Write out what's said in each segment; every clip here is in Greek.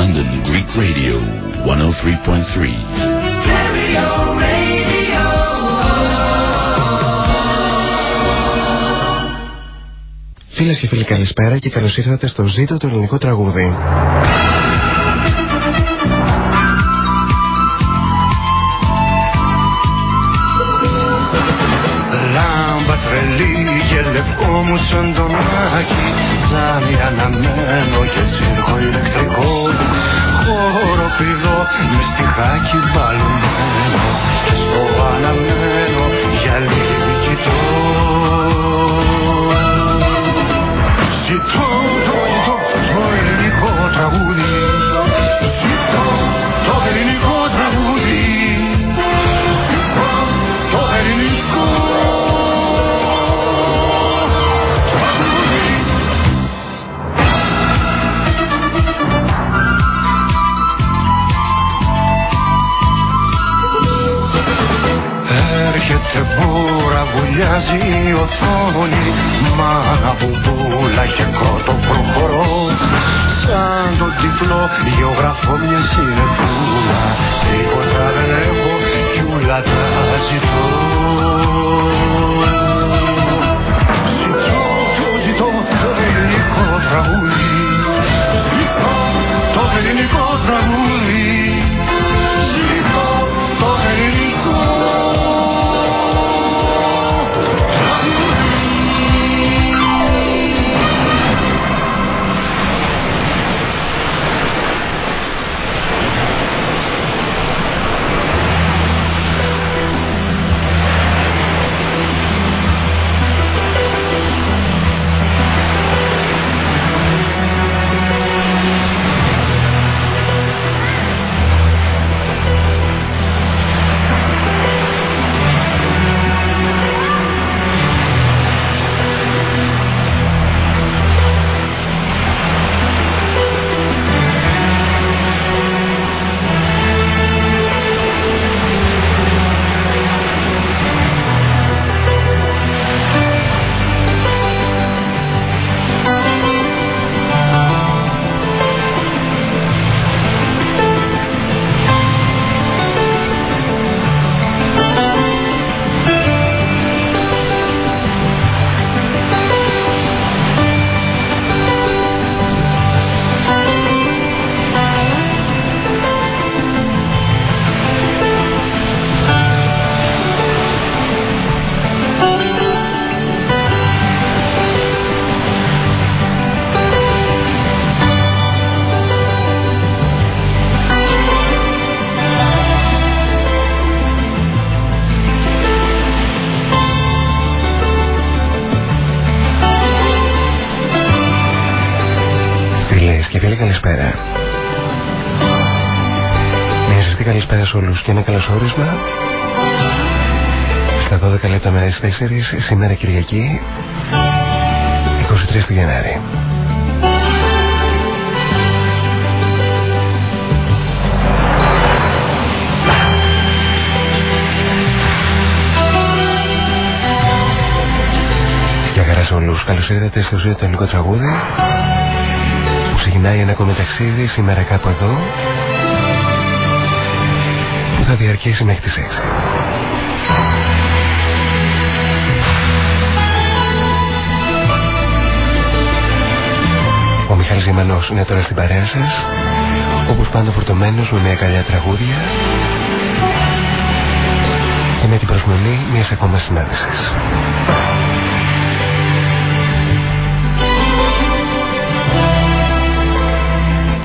London Greek Radio 103.3. Φίλες και φίλοι καλησπέρα και καλώς ήρθατε στο ζήτο το ελληνικό τραγούδι. Λάμπα τρελή και λευκό μου σαν τον άκι Ζάμι αναμένο και τσίρκο ηλεκτρικό Χώρο πηδό με στιχάκι μπαλωμένο Και στο αναμένο για λίγη κοιτώ βουλιάζει η οθόνη Μάνα μπουμπούλα και κότο προχωρώ. Σαν τον τυφλό γεωγραφώ μιας συνεφούλας Τίποτα δεν έχω κι ούλα τα ζητώ Ζητώ, και ένα καλωσόρισμα στα 12 λεπτά με τις 4 σήμερα Κυριακή 23 του Γενάρη. Για χαράς σε όλους. Καλώς ήρθατε στο ζωή το ελληνικό τραγούδι που ξεκινάει ένα ακόμη ταξίδι σήμερα κάπου εδώ που θα διαρκέσει μέχρι τις 6. Ο Μιχάλης Γεμανός είναι τώρα στην παρέα σας όπως πάντα φορτωμένος με μια καλιά τραγούδια και με την προσμονή μιας ακόμα συνάντησης.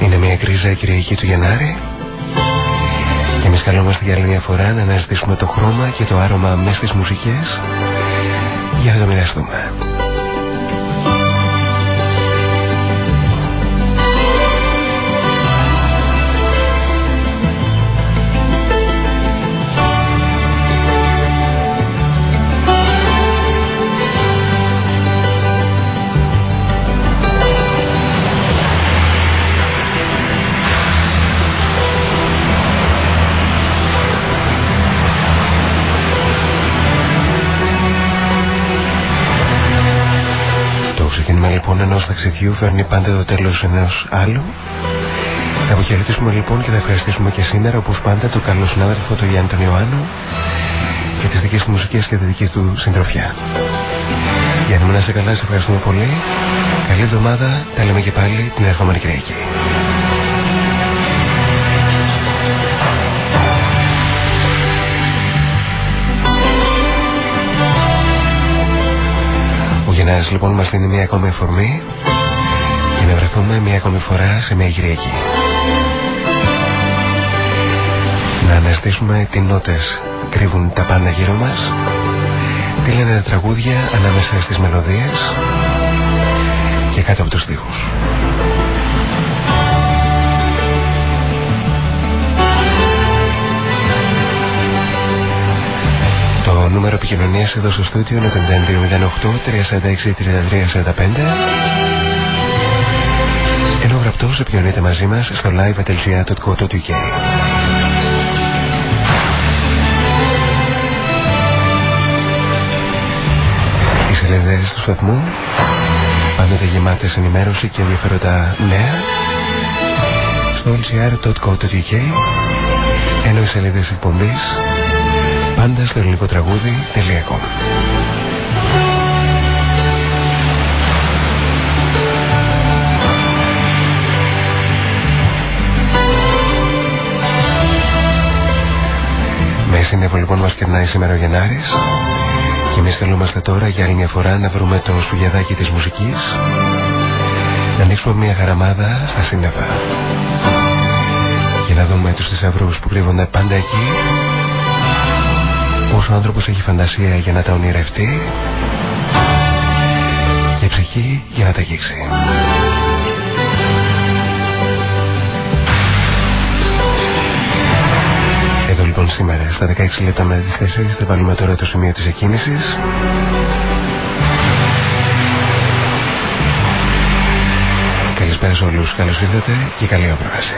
Είναι μια γκρίζα Κυριακή του Γενάρη και εμείς καλόμαστε για άλλη μια φορά να αναζητήσουμε το χρώμα και το άρωμα μέσα στις μουσικές για να το μοιραστούμε. Λοιπόν ενός ταξιδιού φέρνει πάντα το τέλος ενός άλλου Θα αποχαιρετήσουμε λοιπόν και θα ευχαριστήσουμε και σήμερα όπως πάντα τον καλό συνάδελφο τον Γιάννη τον Ιωάννου για τις δικές του μουσικές και τη δική του συντροφιά. Για να μην σε καλά, σε ευχαριστούμε πολύ. Καλή εβδομάδα, τα λέμε και πάλι την ερχόμενη Κυριακή. Γενάρης λοιπόν μας δίνει μια ακόμη εφορμή για να βρεθούμε μια ακόμη φορά σε μια Κυριακή. Να αναστήσουμε τι νότες κρύβουν τα πάντα γύρω μας τι λένε τα τραγούδια ανάμεσα στις μελωδίες και κάτω από τους τοίχους. Νούμερο επικοινωνίας εδώ στο στούντιο είναι το 9208 346 3345 ενώ γραπτός επικοινωνείτε μαζί μας στο live.gr.co.uk σελίδες του σταθμού πάντοτε γεμάτες ενημέρωση και ενδιαφέροντα νέα στο lcr.co.uk ενώ οι σελίδες εκπομπής πάντα στο ελληνικό τραγούδι.com Με σύννεφο λοιπόν μας κερνάει σήμερα ο Γενάρης και εμείς καλούμαστε τώρα για άλλη μια φορά να βρούμε το σουγιαδάκι της μουσικής να ανοίξουμε μια χαραμάδα στα σύννεφα για να δούμε τους θησαυρούς που κρύβονται πάντα εκεί όσο ο άνθρωπος έχει φαντασία για να τα ονειρευτεί και ψυχή για να τα αγγίξει. λοιπόν σήμερα στα 16 λεπτά με τις 4 θα βάλουμε τώρα το σημείο της εκκίνησης Καλησπέρα σε όλους, καλώς ήρθατε και καλή απρόαση.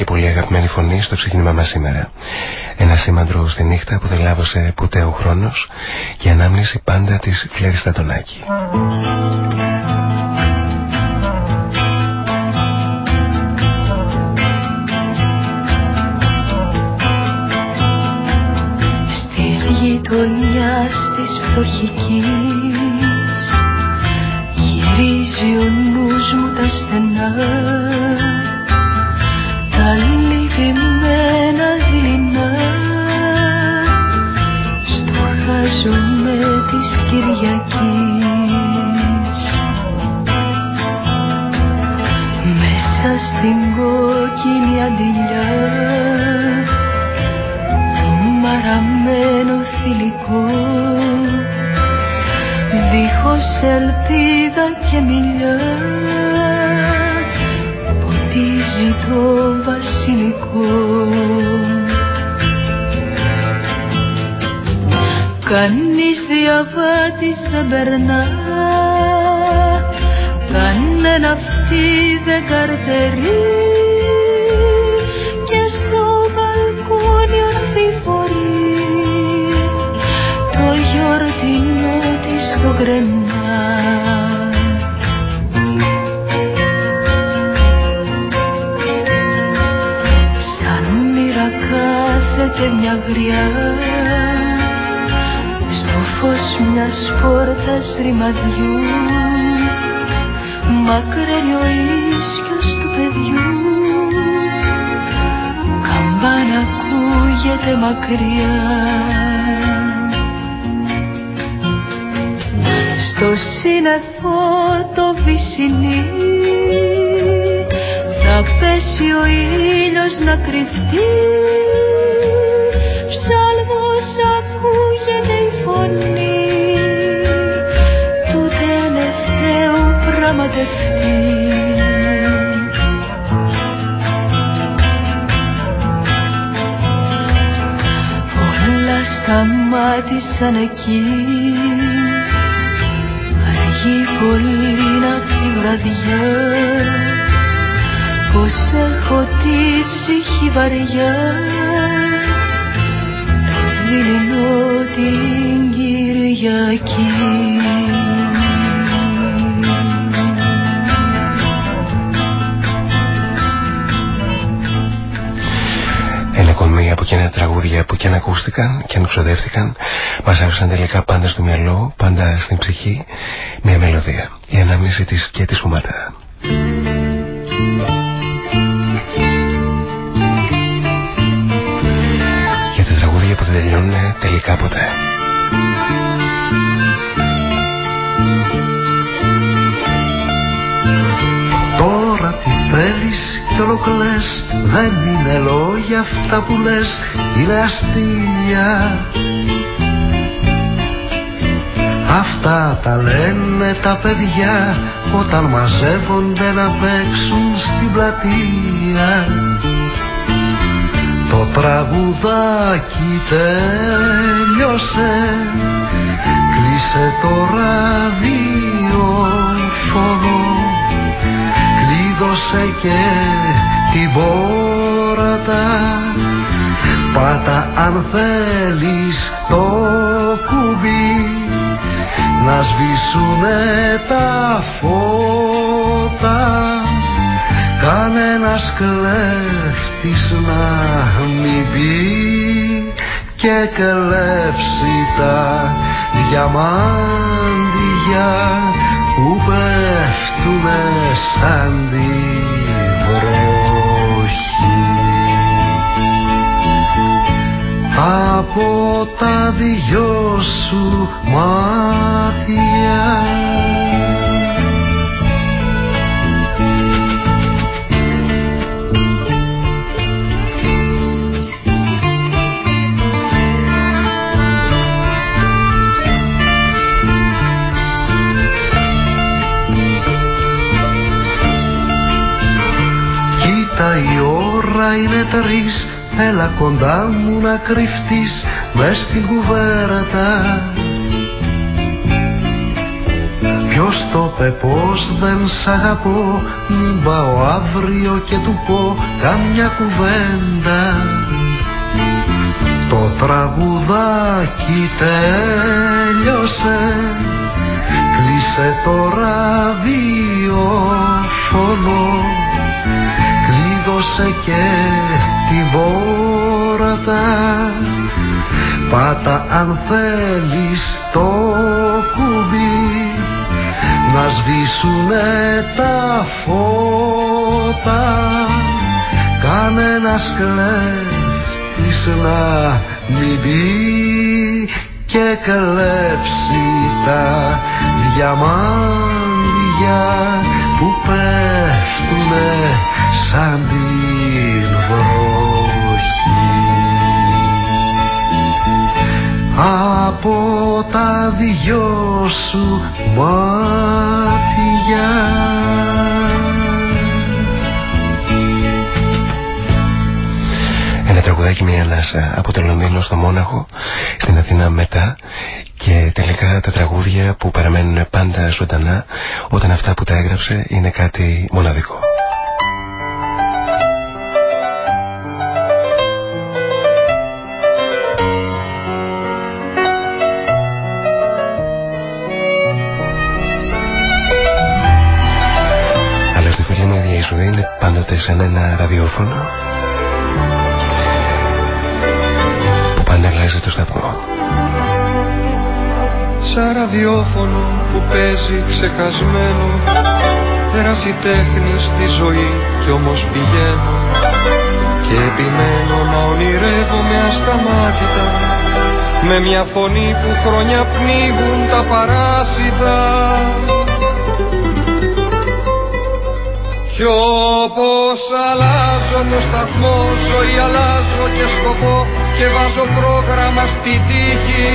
Και πολύ αγαπημένη φωνή στο ξεκίνημα μας σήμερα ένα σήμαντρο στη νύχτα που δεν λάβωσε ποτέ ο χρόνος και ανάμνηση πάντα της Φλέρης Στατονάκη. γειτονιάς της φτωχικής γυρίζει ο νους μου τα στενά στο χάζομαι της Κυριακής μέσα στην κόκκινη αντιλιά παραμένω θηλυκό. Δίχως ελπίδα και μιλιά ποτίζει το Κανείς διαβάτης δεν περνά. Κανένα αυτή δεν καρτερεί. Στο κρεμά. Σαν μοίρα κάθεται μια γριά. στο φως μιας πόρτας ρημαδιού. Μακραίνει ο ίσκιος του παιδιού. Καμπάνα ακούγεται μακριά. Στο σύννεφο το βυσινί θα πέσει ο ήλιος να κρυφτεί σταμάτησαν εκεί. Αργή πολύ να τη βραδιά. Πως έχω τη ψυχή βαριά. Το δειλινό την Κυριακή και αν ακούστηκαν και αν ξοδεύτηκαν μας άφησαν τελικά πάντα στο μυαλό, πάντα στην ψυχή μια μελωδία, η ανάμνηση της και της Φουματά. Θέλεις κι ολοκλές δεν είναι λόγια αυτά που λες είναι αστεία. Αυτά τα λένε τα παιδιά όταν μαζεύονται να παίξουν στην πλατεία. Το τραγουδάκι τέλειωσε κλείσε το ραδιοφωνό δώσε και την πόρτα. Πάτα αν θέλεις το κουμπί. Να σβήσουνε τα φώτα. Κανένας κλέφτης να μην μπει και κλέψει τα διαμάντια που πέφτουνε σαν τη βροχή. Από τα δυο σου μάτια είναι τρεις Έλα κοντά μου να κρυφτείς μες στην κουβέρτα. Ποιος το πε πως δεν σ' αγαπώ Μην πάω αύριο και του πω καμιά κουβέντα. Το τραγουδάκι τέλειωσε Κλείσε το ραδιόφωνο Κλείδωσε και τη βόρατα. Πάτα αν θέλεις το κουμπί. Να σβήσουνε τα φώτα. Κανένας κλέφτης να μην μπει και κλέψει τα διαμάντια που πέφτουνε σαν την βροχή. Από τα δυο σου μάτια. Ένα τραγουδάκι μια ανάσα από το Λονδίνο στο Μόναχο στην Αθήνα μετά. Και τελικά τα τραγούδια που παραμένουν πάντα ζωντανά όταν αυτά που τα έγραψε είναι κάτι μοναδικό. Είναι πάντοτε σαν ένα ραδιόφωνο που πάντα αλλάζει το σταθμό. Σαν ραδιόφωνο που παίζει ξεχασμένο Πέρασε τέχνη στη ζωή κι όμως πηγαίνω Και επιμένω να ονειρεύομαι ασταμάτητα Με μια φωνή που χρόνια πνίγουν τα παράσιτα Κι όπως αλλάζω το σταθμό ζωή αλλάζω και σκοπό και βάζω πρόγραμμα στη τύχη.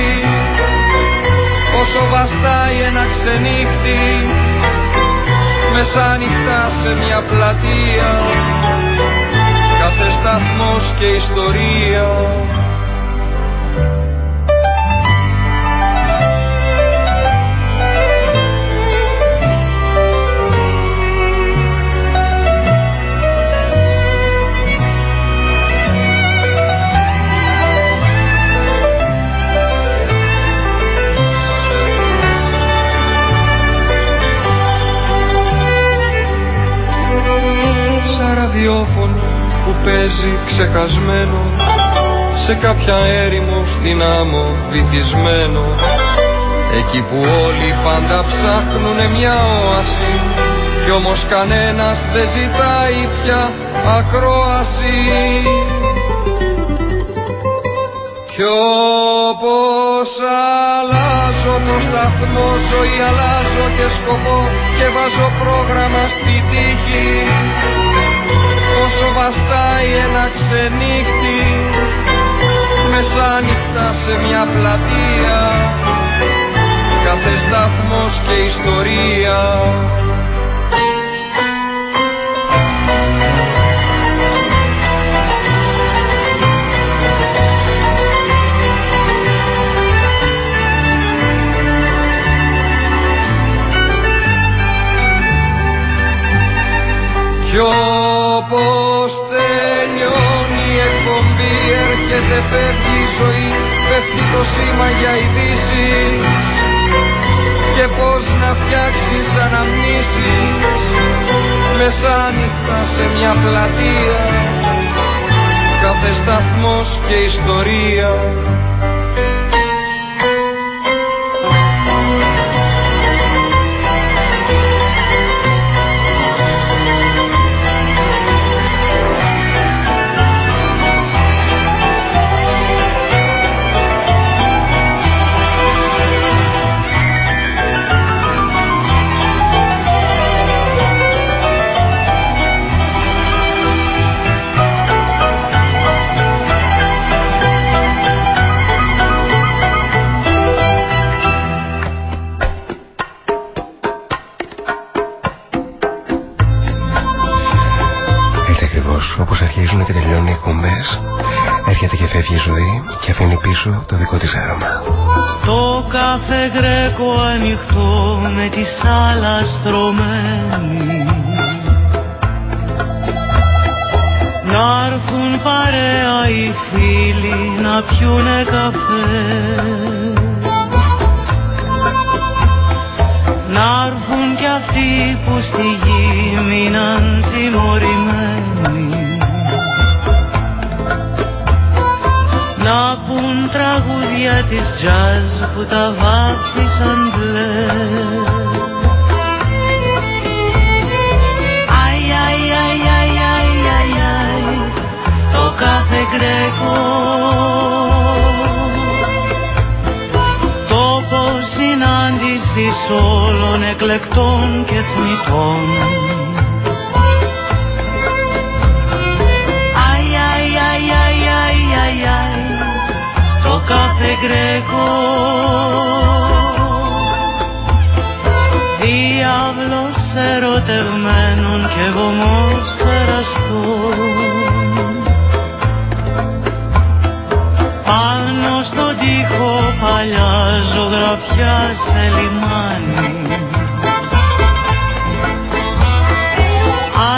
Όσο βαστάει ένα ξενύχτη μεσάνυχτα σε μια πλατεία. Κάθε σταθμός και ιστορία ραδιόφωνο που παίζει ξεχασμένο σε κάποια έρημο στην άμμο βυθισμένο. Εκεί που όλοι πάντα ψάχνουνε μια όαση κι όμως κανένας δεν ζητάει πια ακρόαση. Κι όπως αλλάζω το σταθμό ζωή αλλάζω και σκοπό και βάζω πρόγραμμα στη τύχη όσο βαστάει ένα ξενύχτη μεσάνυχτα σε μια πλατεία. Κάθε σταθμός και ιστορία Όπως τελειώνει η εκπομπή έρχεται φεύγει η ζωή πέφτει το σήμα για ειδήσει. Και πως να φτιάξεις αναμνήσεις μεσάνυχτα σε μια πλατεία. Κάθε σταθμός και ιστορία και αφήνει πίσω το δικό της άρωμα. Το κάθε γρέκο ανοιχτό με τη σάλας στρωμένη Να έρθουν παρέα οι φίλοι να πιούνε καφέ. Να έρθουν κι αυτοί που στη γη μείναν τιμωρημένοι Να πουν τραγούδια της jazz που τα βάφτισαν μπλε. Κάθε γκρέκο. Τόπος συνάντησης όλων εκλεκτών και θνητών κάθε γκρέκο Διάβλος ερωτευμένων και βωμός εραστών. Παλιά ζωγραφιά σε λιμάνι.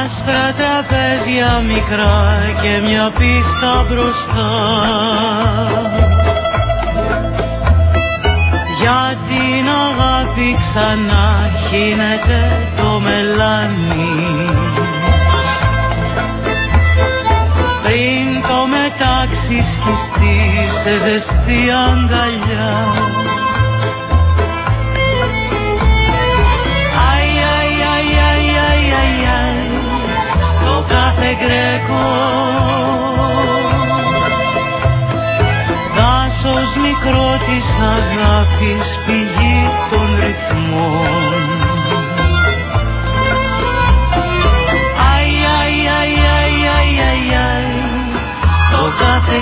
Άσπρα τραπέζια μικρά και μια πίστα μπροστά αγάπη ξανά χύνεται το μελάνι. Πριν το μετάξι σκιστεί σε ζεστή αγκαλιά. Αι, αι, αι, αι, αι, αι, αι, στο κάθε γκρέκο. Δάσος μικρό της αγάπης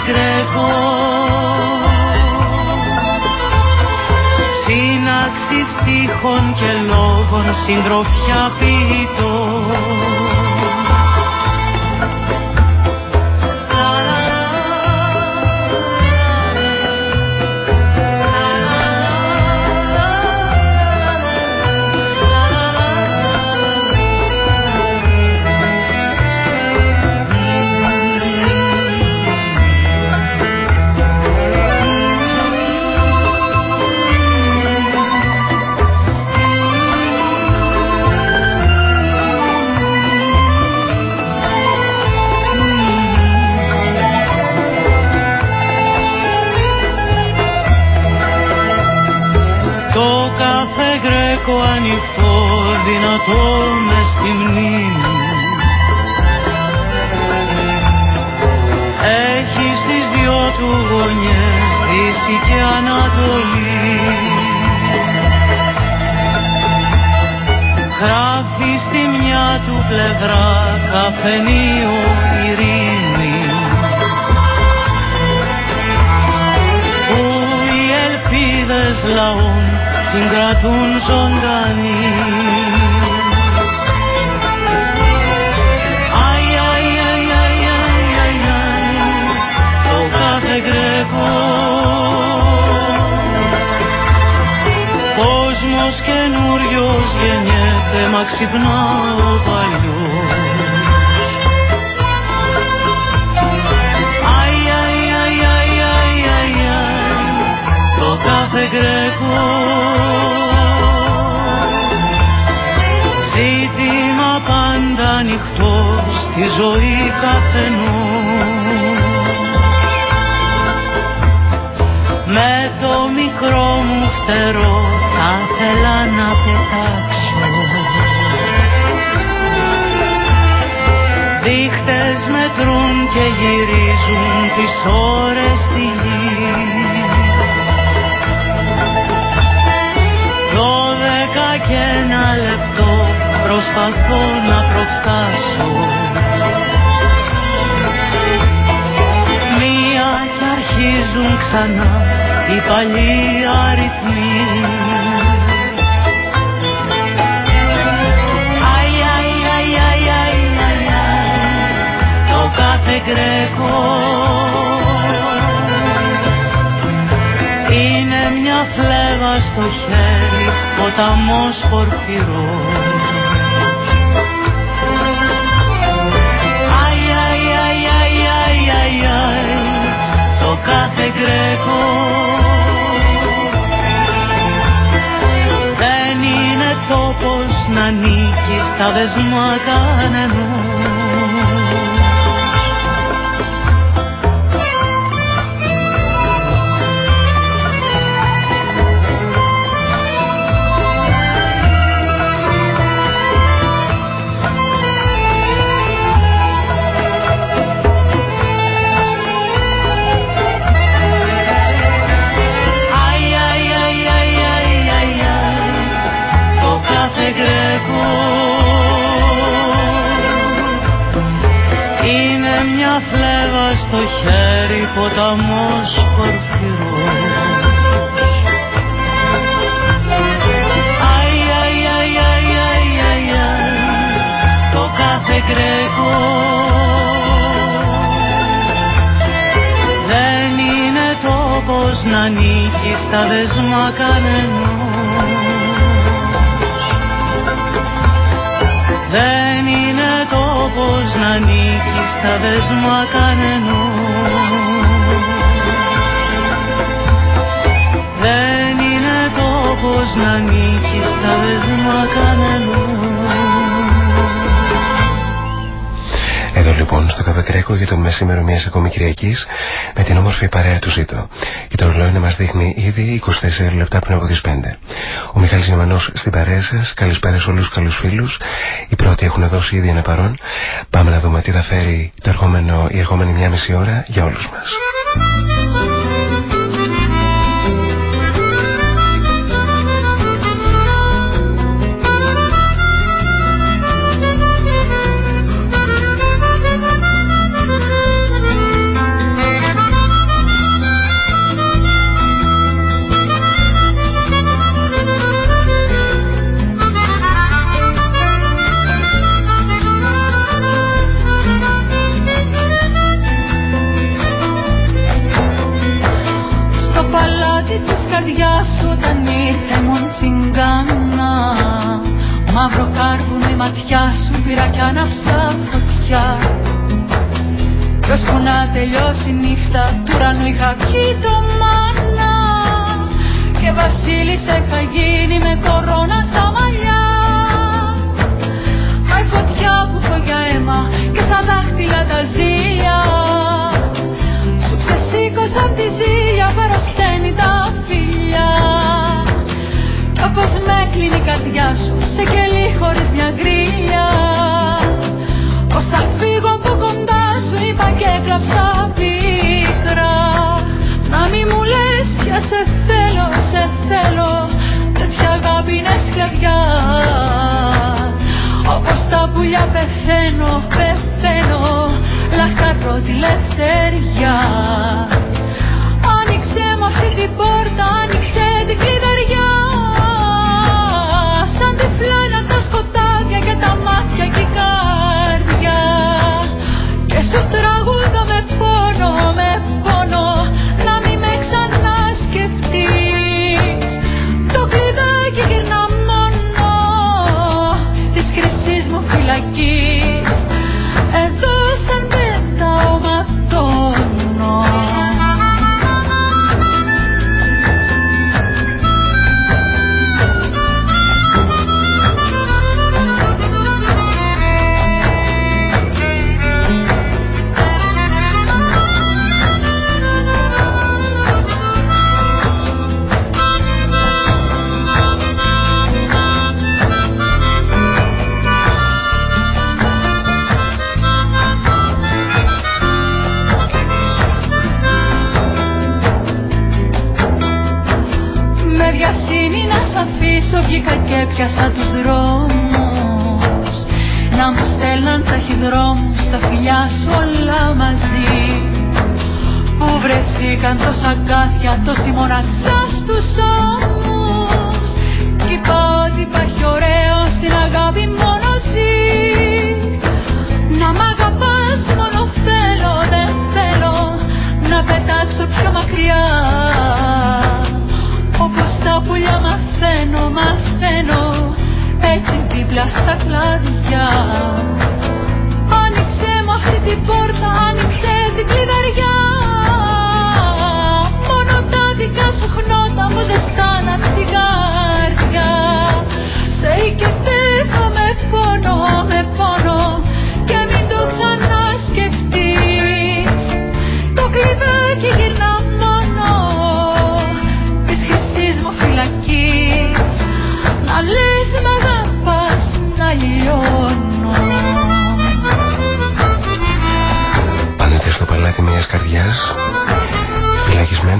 κάθε γκρέκο Σύναξη στίχων και λόγων συντροφιά ποιητών καφενείο ειρήνη. Που οι ελπίδες λαών συγκρατούν ζωντανή. Αι, αι, αι, αι, αι, αι, αι, το κάθε γκρεκό κόσμος καινούριος γεννιέται μα ξυπνά ο σε γκρέκο. Ζήτημα πάντα ανοιχτό στη ζωή καθενός. Με το μικρό μου φτερό θα θέλα να πετάξω. Δίχτες μετρούν και γυρίζουν τις ώρες στη γη. κι ένα λεπτό προσπαθώ να προφτάσω. Μία κι αρχίζουν ξανά οι παλιοί αριθμοί. Αι, αι, αι, αι, αι, το κάθε γκρέκο. Μια φλέβα στο χέρι ποταμός πορφυρός Αι, αι, αι, αι, αι, αι, αι, το κάθε γκρέκο. Δεν είναι τόπος να νίκεις στα δεσμά κανενός στο χέρι ποταμός πορφυρός Αι, αι, αι, αι, αι, αι, αι, το κάθε γκρέκο δεν είναι τόπος να νίκει στα δεσμά κανενός τόπος να νίκει στα δεσμά κανενός Δεν είναι τόπος να νίκει στα δεσμά κανενός Εδώ λοιπόν στο Καβεκρέκο για το μεσήμερο μιας ακόμη Κυριακής με την όμορφη παρέα του Ζήτω. Και το ρολόι μας δείχνει ήδη 24 λεπτά πριν από τις 5. Ο Μιχάλης Γερμανός στην παρέα σας. Καλησπέρα σε όλους του καλούς φίλους. Οι πρώτοι έχουν δώσει ήδη ένα παρόν. Πάμε να δούμε τι θα φέρει το ερχόμενο, η ερχόμενη μια μισή ώρα για όλους μας. Τελειώσει η νύχτα του ουρανού είχα βγει το μάνα. Και βασίλισσα είχα γίνει με κορώνα στα μαλλιά. Μα η φωτιά που για αίμα και στα δάχτυλα τα ζήλια. Σου ξεσήκωσαν τη ζήλια παρασταίνει τα φίλια κι όπως με έκλεινε η καρδιά σου σε κελί χωρίς μια γκρίλια. πως θα φύγω από κοντά σου είπα και έγραψα σε θέλω, σε θέλω Τέτοια αγάπη είναι σκλαβιά Όπως τα πουλιά πεθαίνω, πεθαίνω Λαχταρώ τη λευτεριά. Άνοιξε μου αυτή την πόρτα, άνοιξε Σκάτωση μοναξά στους ώμους. Κι είπα ότι υπάρχει ωραίο στην αγάπη μόνο εσύ. Να μ' αγαπάς μόνο θέλω δεν θέλω Να πετάξω πιο μακριά. Όπως τα πουλιά μαθαίνω, μαθαίνω Έτσι δίπλα στα κλάδια Άνοιξε μου αυτή την πόρτα, άνοιξε την κλειδιά.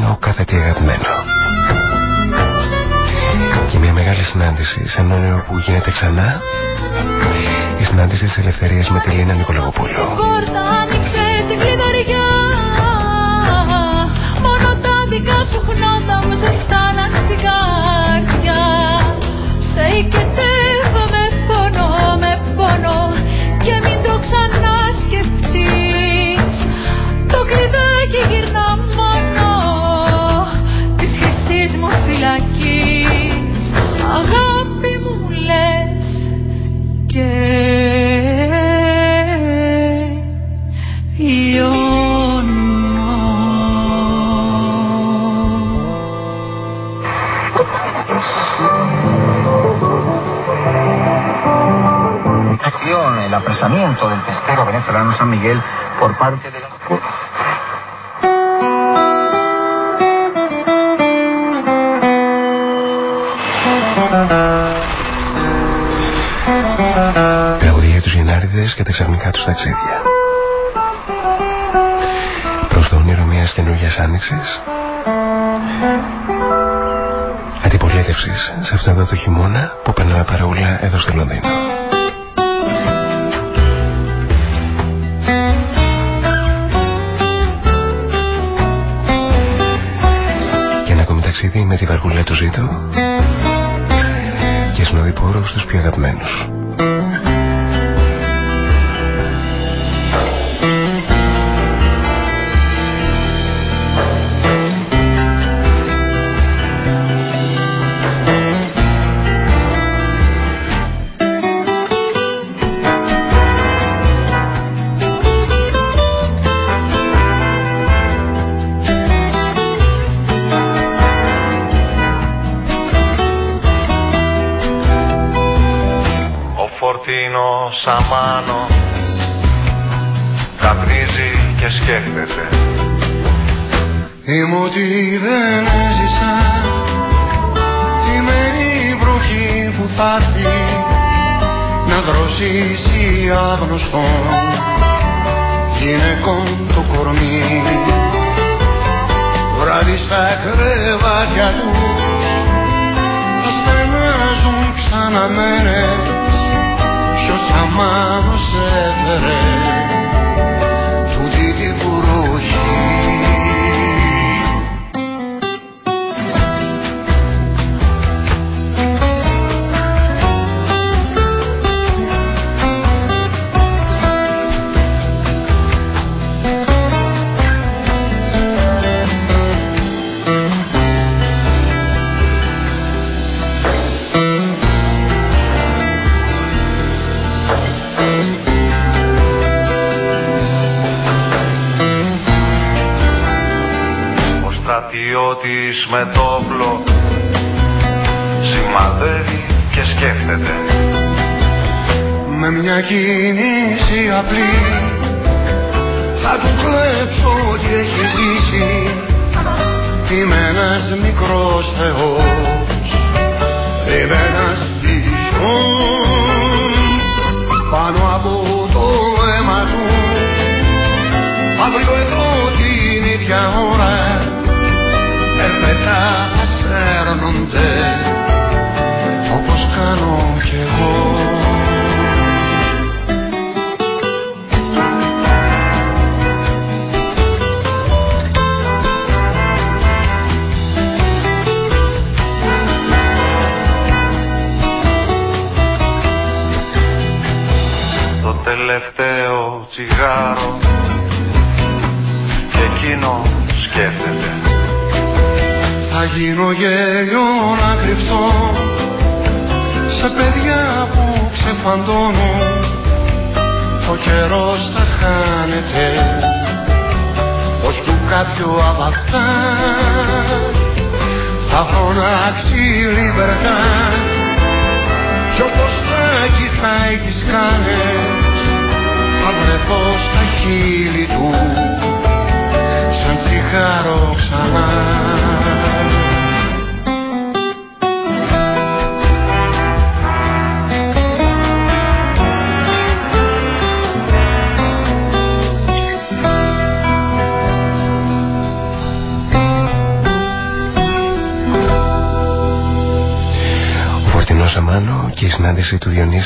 Φυλακισμένο κάθε τι αγαπημένο. Και μια μεγάλη συνάντηση σε όνειρο που γίνεται ξανά. Η συνάντηση της ελευθερίας με τη Λίνα Νικολογοπούλου. Πόρτα άνοιξε την κλειδωριά Μόνο τα δικά σου χνότα μου ζεστάναν την acción, el apresamiento del pesquero venezolano San Miguel por parte de la... Τραγουδία για τους Γενάριδες και τα ξαφνικά τους ταξίδια. Προς το όνειρο μιας καινούργιας άνοιξης Αντιπολίτευσης σε αυτό εδώ το χειμώνα που περνάμε παραούλα εδώ στο Λονδίνο με τη βαργούλα του ζήτου και συνοδοιπόρο στους πιο αγαπημένους.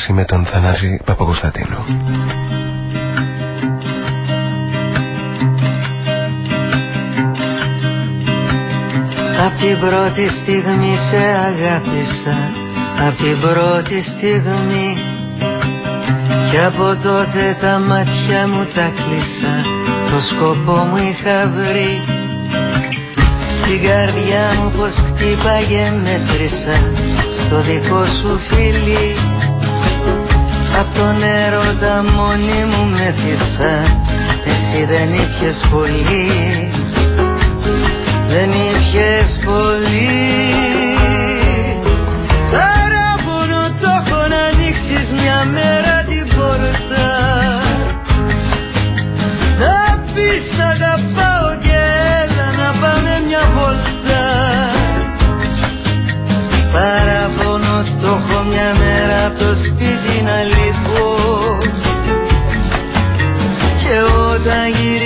συζήτηση με τον Θανάση Παπακοσταντίνο. Απ' την πρώτη στιγμή σε αγάπησα Απ' την πρώτη στιγμή. Κι από τότε τα μάτια μου τα κλείσα Το σκοπό μου είχα βρει. Την καρδιά μου πως χτύπαγε μέτρησα Στο δικό σου φίλι Απ' τον έρωτα μόνη μου μέθησα Εσύ δεν ήπιες πολύ. Δεν ήπιες πολύ. έχω μια μέρα από το σπίτι να λυθώ. Και όταν γυρίσω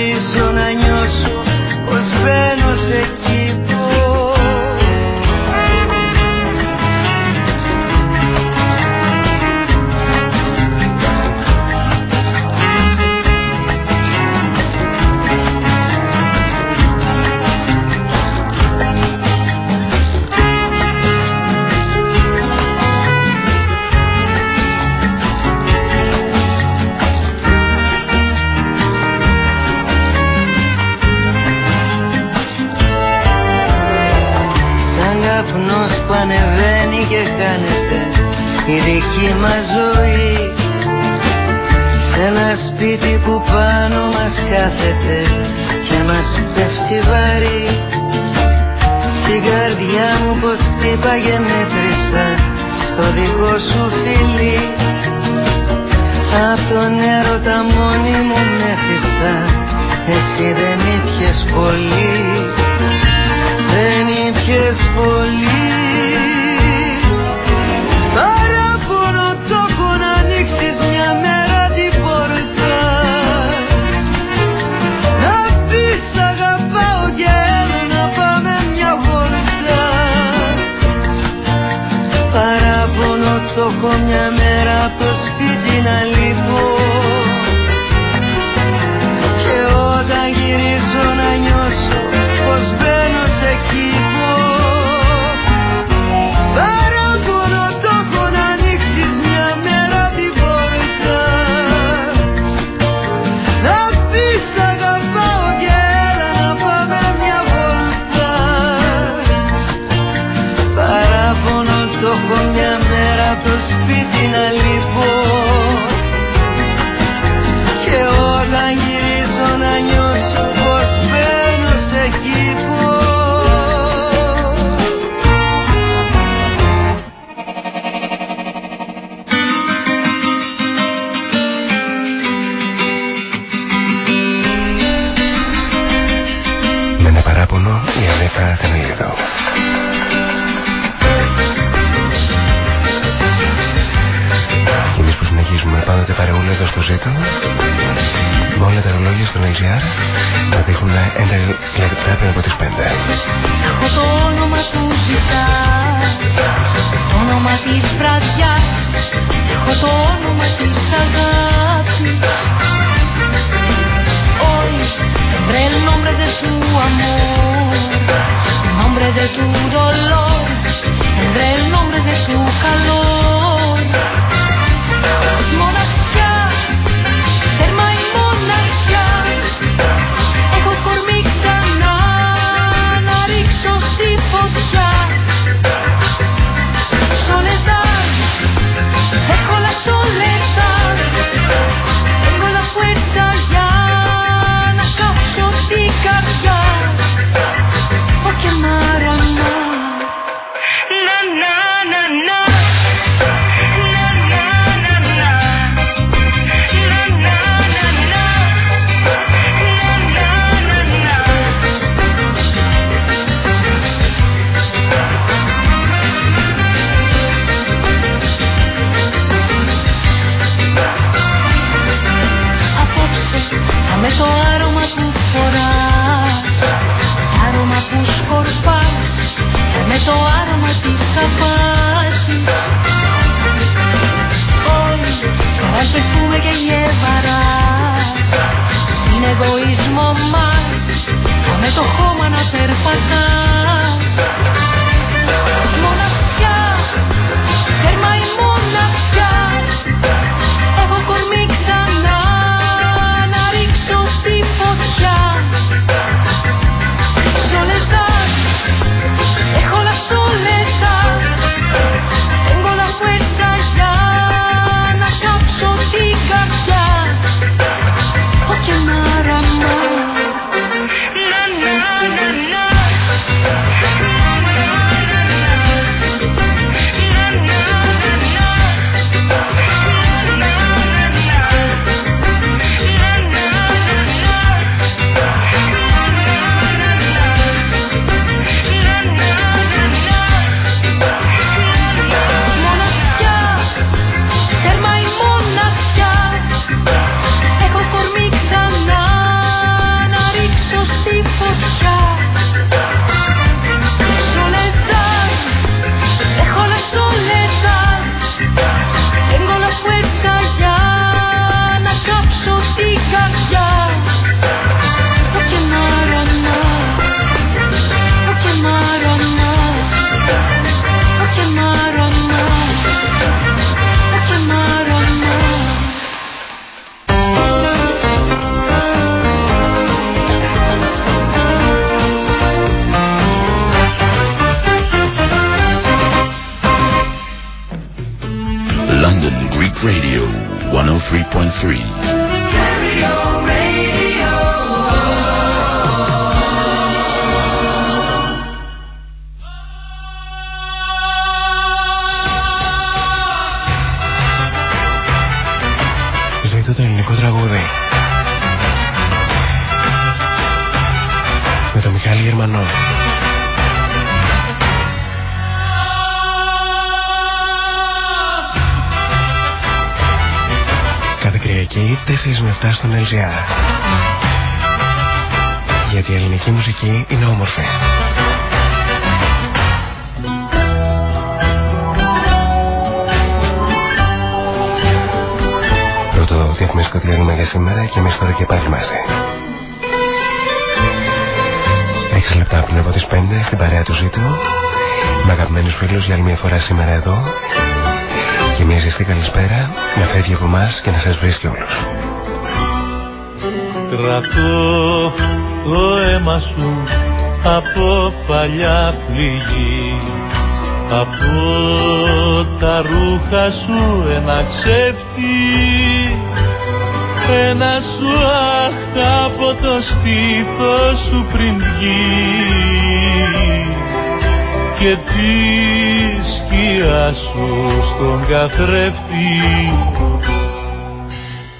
7 στον LGR. Γιατί η ελληνική μουσική είναι όμορφη. Πρώτο διαφημιστικό διάλειμμα για σήμερα και εμείς τώρα και πάλι μαζί. 6 λεπτά πριν από τις 5 στην παρέα του ζήτου με αγαπημένους φίλους για άλλη μια φορά σήμερα εδώ και μια ζεστή καλησπέρα να φεύγει από εμάς και να σας βρίσκει όλους. Κρατώ το αίμα σου από παλιά πληγή. Από τα ρούχα σου ένα ξέφτη. Ένα σου αχ από το στήθο σου πριν βγει. Και τη σκιά σου στον καθρέφτη.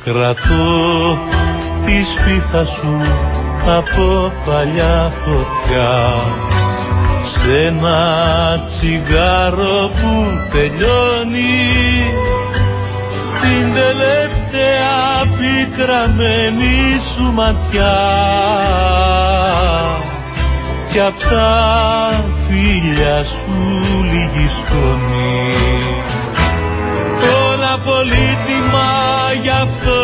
Κρατώ τη σπίθα σου από παλιά φωτιά. Σε ένα τσιγάρο που τελειώνει την τελευταία πικραμένη σου ματιά. Κι απ' τα φίλια σου λίγη σκόνη. Όλα πολύτιμα γι' αυτό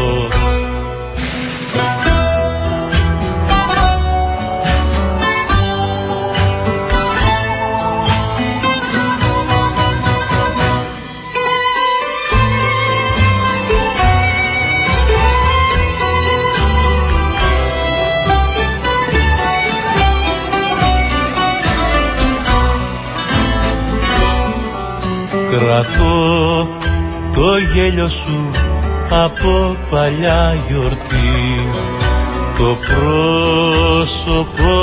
Κρατώ το γέλιο σου από παλιά γιορτή. Το πρόσωπό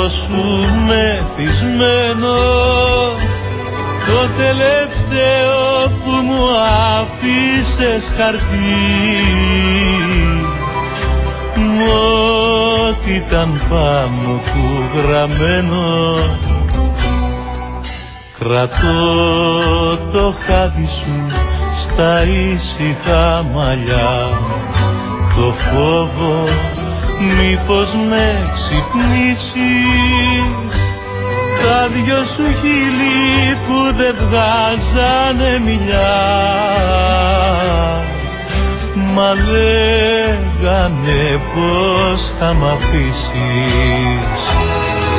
σου μεθυσμένο το τελευταίο που μου άφησες χαρτί. Ό,τι ήταν πάνω του γραμμένο Κρατώ το χάδι σου στα ήσυχα μαλλιά. Το φόβο μήπως με ξυπνήσεις. Τα δυο σου χείλη που δεν βγάζανε μιλιά. Μα λέγανε πως θα μ' αφήσεις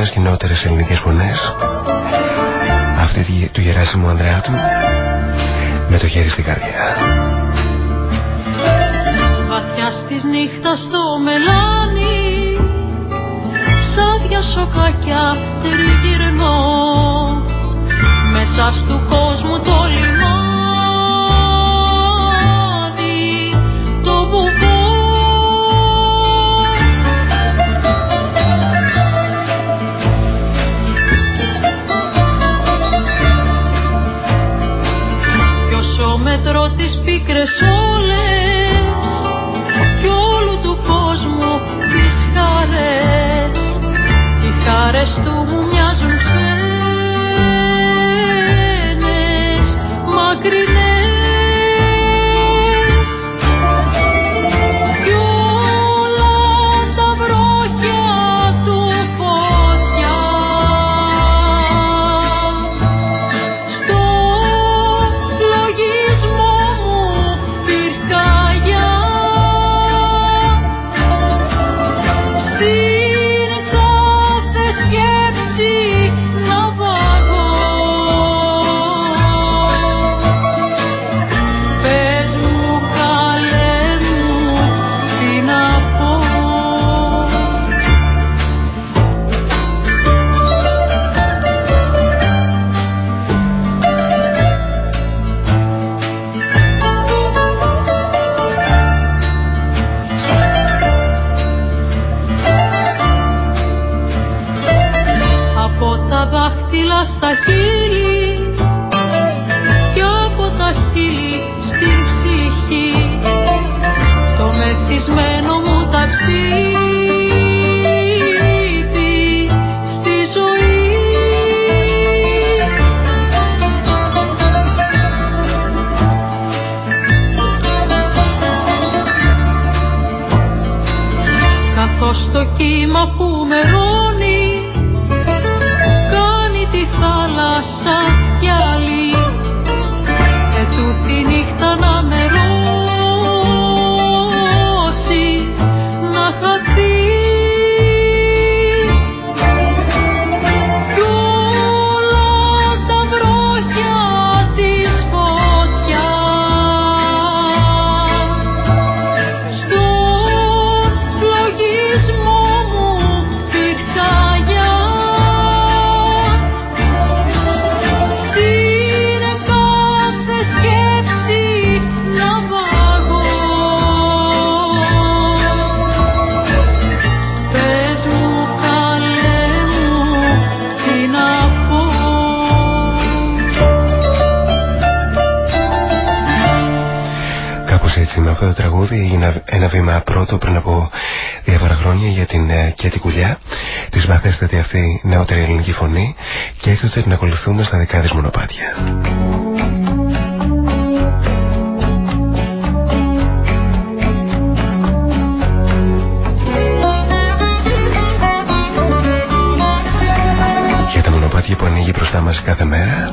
πολύτιμες και νεότερες ελληνικές φωνές. Αυτή του Γεράσιμου Ανδρεάτου με το χέρι στην καρδιά. Βαθιά στις νύχτας στο μελάνι σαν δυο σοκάκια τριγυρνώ. Μέσα του κόσμου πίκρες όλες κι όλου του κόσμου τις χαρές. Οι χαρές του μου μαθέστατη αυτή νεότερη ελληνική φωνή και έκτοτε την ακολουθούμε στα δικά της μονοπάτια. Για τα μονοπάτια που ανοίγει μπροστά μας κάθε μέρα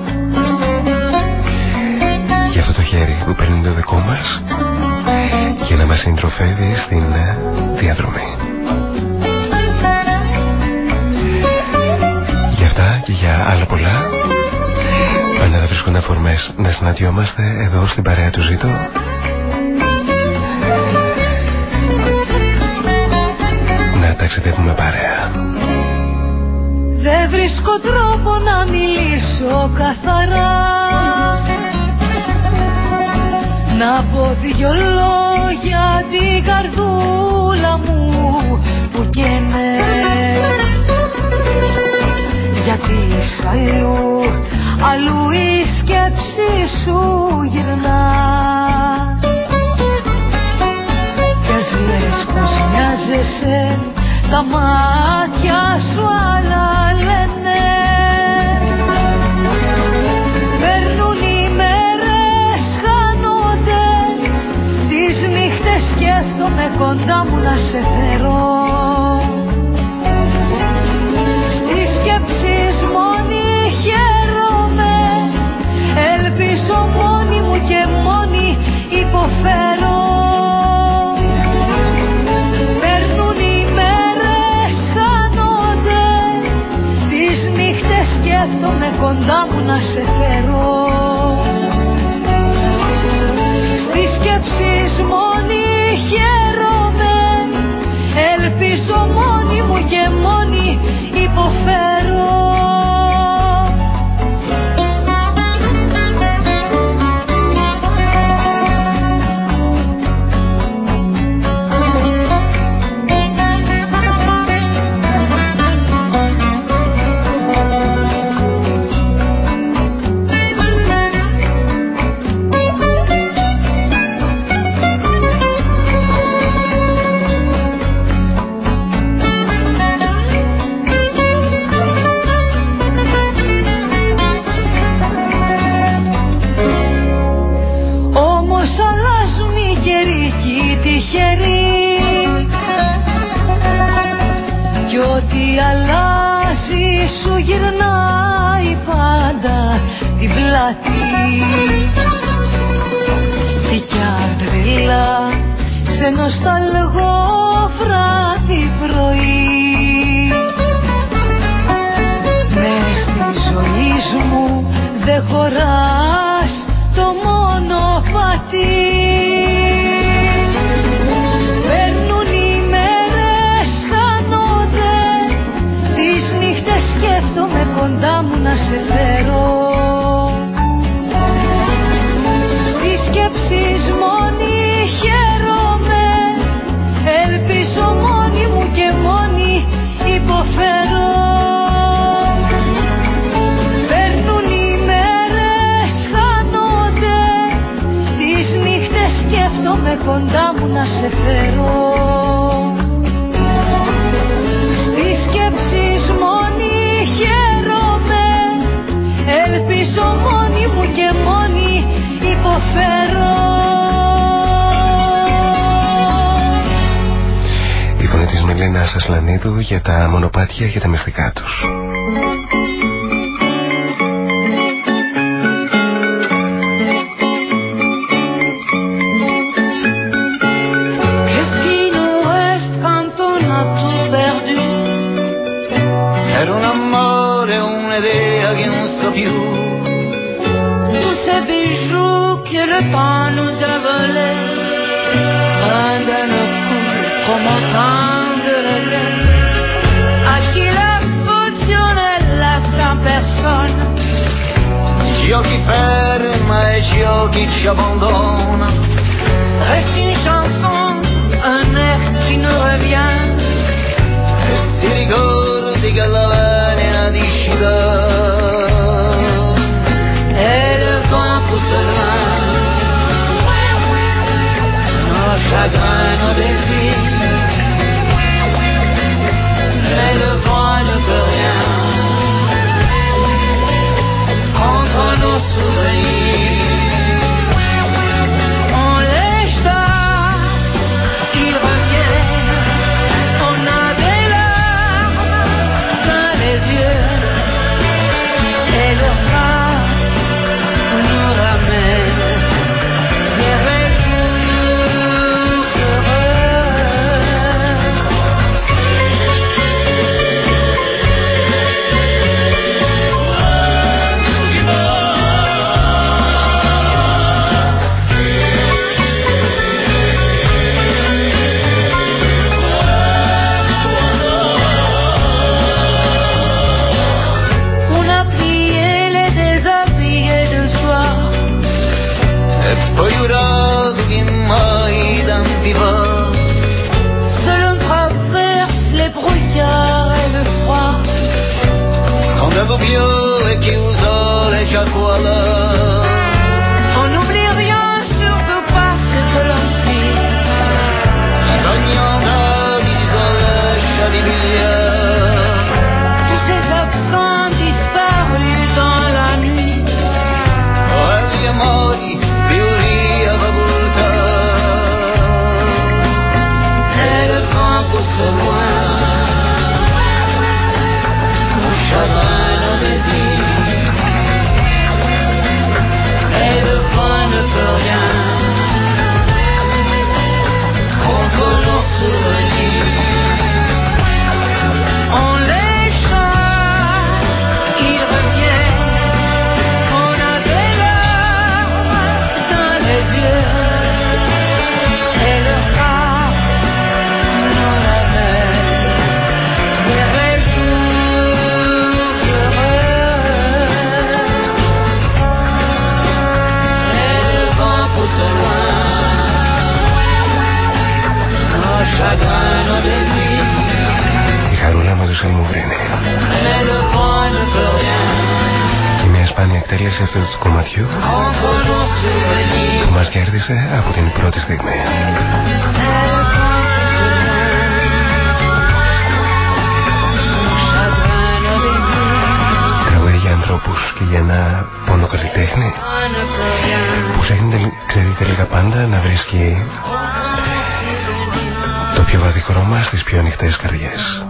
για αυτό το χέρι που παίρνει το δικό μας για να μας συντροφεύει στην ε, διαδρομή. Για αυτά και για άλλα πολλά. Πάντα θα βρίσκονται αφορμές να συναντιόμαστε εδώ στην παρέα του Ζήτω να ταξιδεύουμε παρέα. Δεν βρίσκω τρόπο να μιλήσω καθαρά. Να πω δυο λόγια την καρδούλα μου που καίνε Γιατί σ' αλλού, αλλού η σκέψη σου γυρνά. Κι ας λες πως μοιάζεσαι Τα μάτια σου άλλα λένε. Παίρνουν οι μέρες χάνονται Τις νύχτες σκέφτομαι κοντά μου να σε φέρω κοντά μου να σε φέρω Ασλανίδου για τα μονοπάτια και τα μυστικά τους. prefere, e eu que te abandono. από την πρώτη στιγμή. Τραγούδι για ανθρώπους και για ένα πόνο καλλιτέχνη που ξέρει τελικά πάντα να βρίσκει το πιο βαδί χρώμα στις πιο ανοιχτές καρδιές.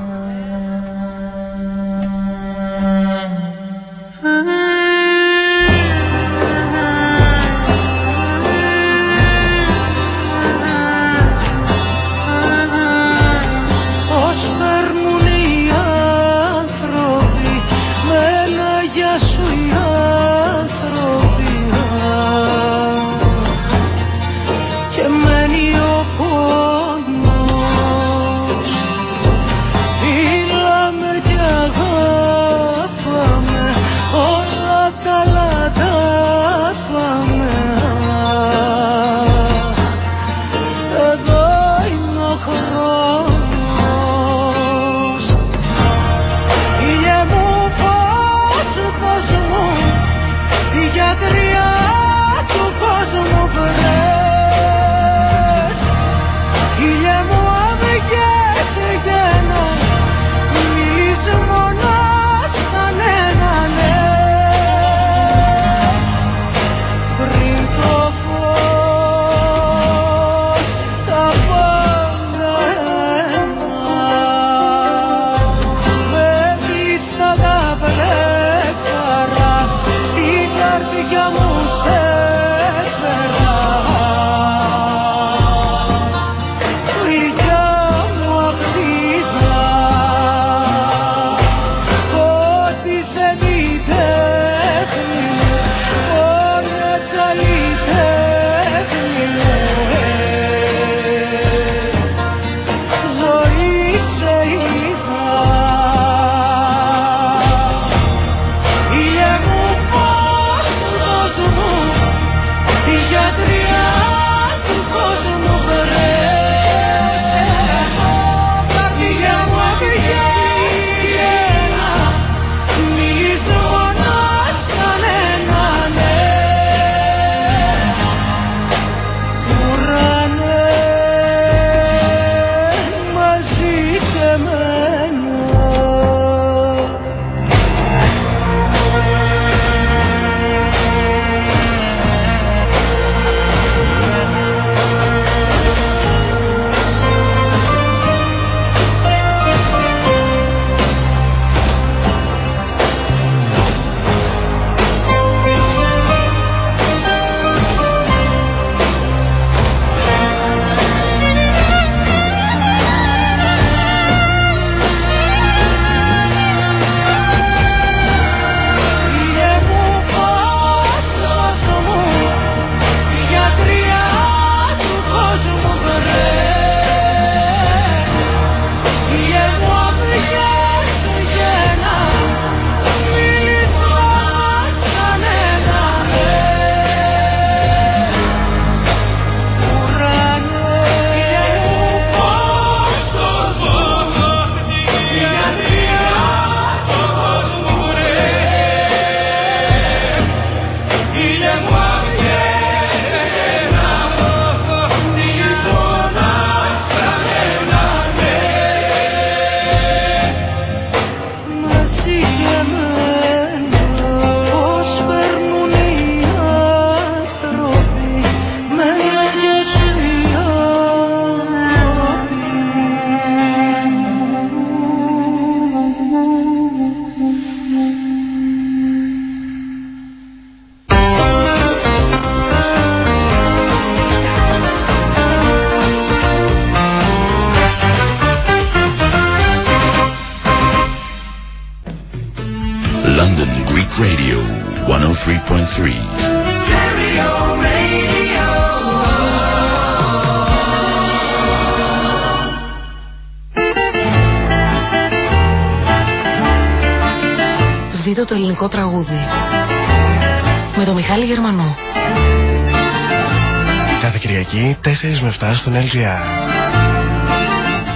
με 7 στον LGR.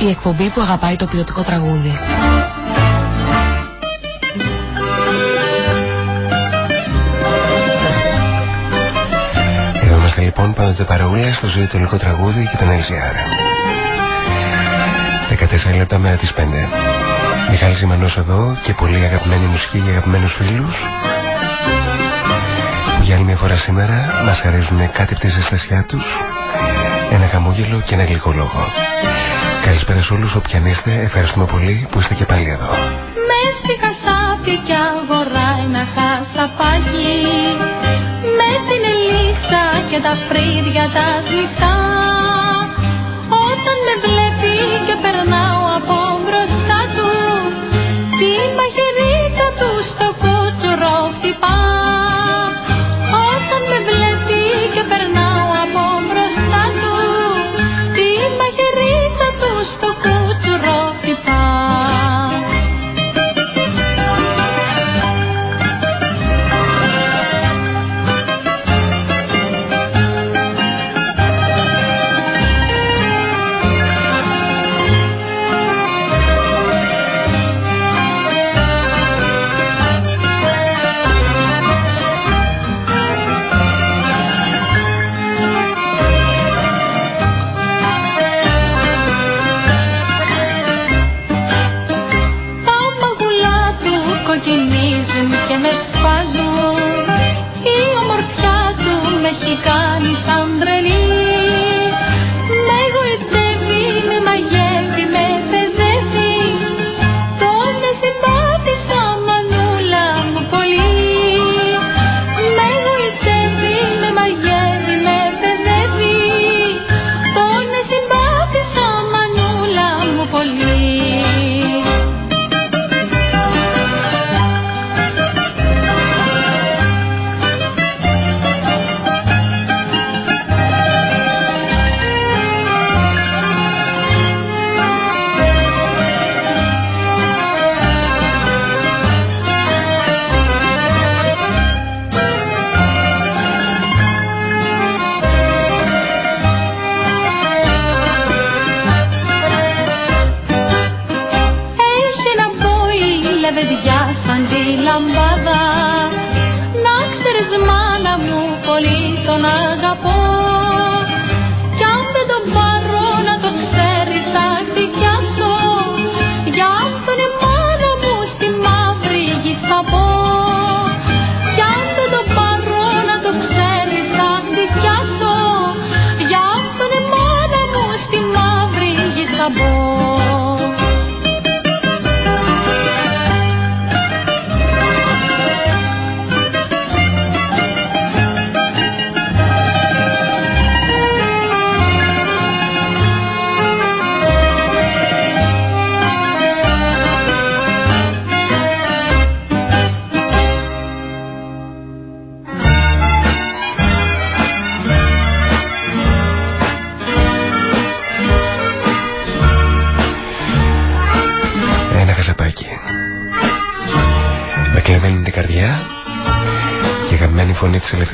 Η εκπομπή που αγαπάει το ποιοτικό τραγούδι. Εδώ είμαστε λοιπόν πάντοτε παρεούλα στο ζωή του τραγούδι και τον LGR. 14 λεπτά μέρα τις 5. Μιχάλης Ζημανός εδώ και πολύ αγαπημένη μουσική για αγαπημένους φίλους για άλλη μια φορά σήμερα μας αρέσουν κάτι από τη ζεστασιά τους ένα χαμόγελο και ένα γλυκό λόγο. Καλησπέρα σε όλους είστε, ευχαριστούμε πολύ που είστε και πάλι εδώ. Μες στη χασάπη και αγορά ένα χασαπάκι Μες την ελίχτσα και τα φρύδια τα σμιχτά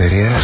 Siberia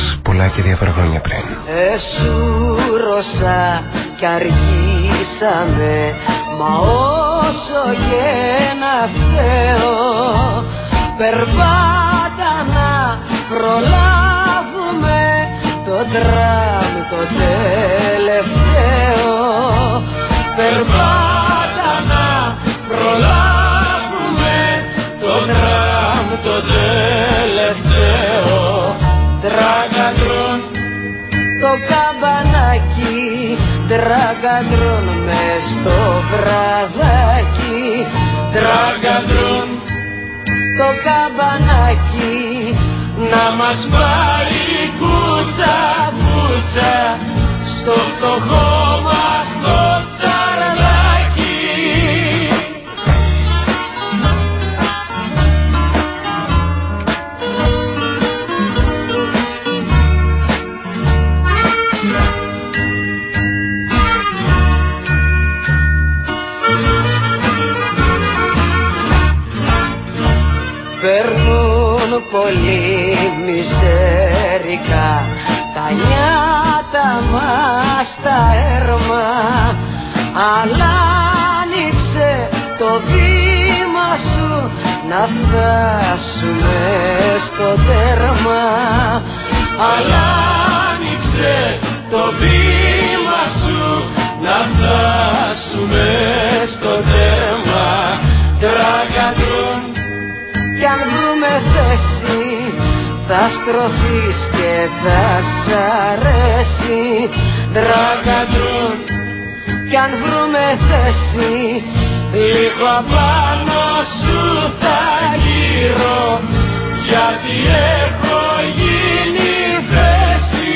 φτάσουμε στο τέρμα. Αλλά άνοιξε το βήμα σου να φτάσουμε στο τέρμα. Τραγκατρούν κι αν βρούμε θέση θα στρωθείς και θα σ' αρέσει. Τραγκατρούν κι αν βρούμε θέση λίγο απάνω σου θα γύρω γιατί έχω γίνει θέση.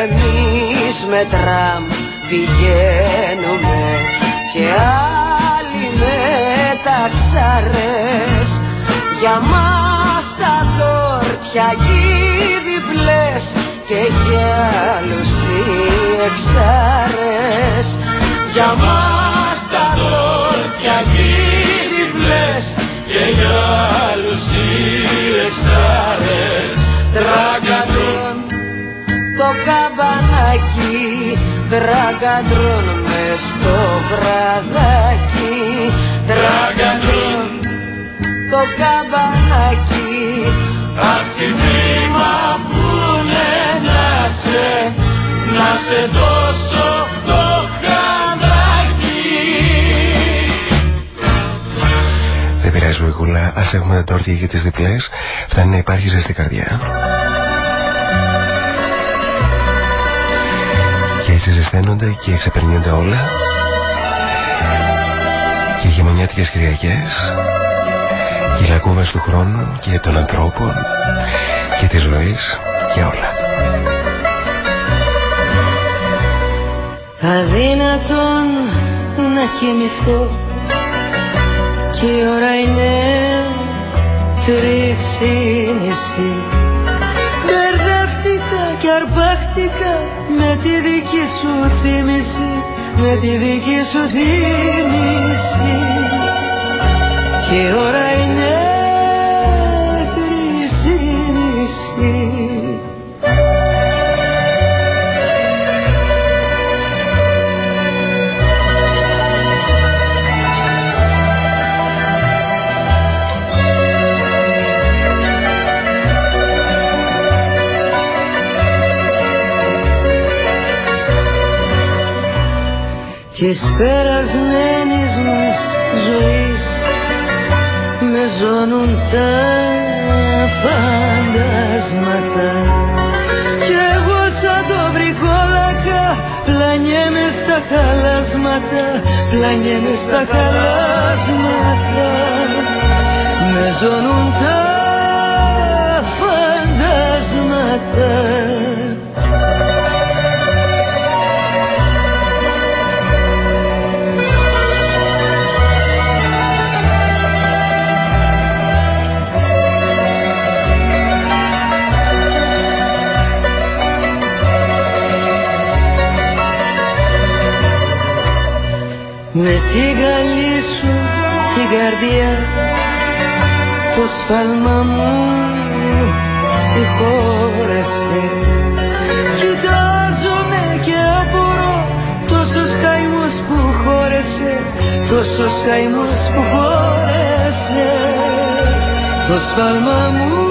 Εμείς με τραμ πηγαίνουμε και για μας τα δόρτια διπλές και για άλλους οι εξάρες. Για μας τα δόρτια διπλές και για άλλους οι εξάρες. Τραγκατρούν το καμπανάκι Τραγκαντρούν μες στο βραδάκι Βοηγούλα, ας έχουμε τα τόρτια για τις διπλές. Φτάνει να υπάρχει ζεστή καρδιά. Και έτσι ζεσταίνονται και εξαπερνιούνται όλα. Και οι γεμονιάτικες Κυριακές. Και οι λακκούβες του χρόνου και των ανθρώπων. Και της ζωής. Και όλα. Αδύνατον να κοιμηθώ. Και η ώρα είναι τρεις ή μισή Μπερδεύτηκα και αρπάχτηκα με τη δική σου θύμηση με τη δική σου θύμηση. Και η ώρα είναι της περασμένης μας ζωής. Με ζώνουν τα φαντάσματα. Κι εγώ σαν το βρικόλακα πλανιέμαι στα χαλάσματα πλανιέμαι στα χαλάσματα. Με ζώνουν τα φαντάσματα τη γαλή σου την καρδιά το σφάλμα μου συγχώρεσε. Κοιτάζομαι και απορώ τόσος καημός που χώρεσε τόσος καημός που χώρεσε. Το σφάλμα μου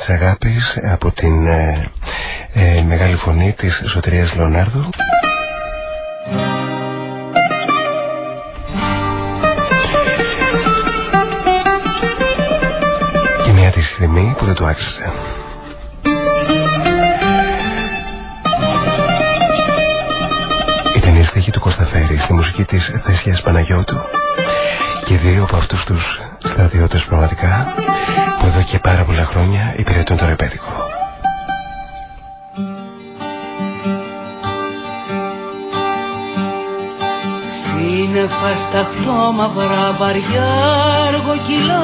της αγάπης από την ε, ε, μεγάλη φωνή της Σωτηρίας Λεωνάρδου Και μία της στιγμή που δεν το άξισε. βαριά αργοκυλά.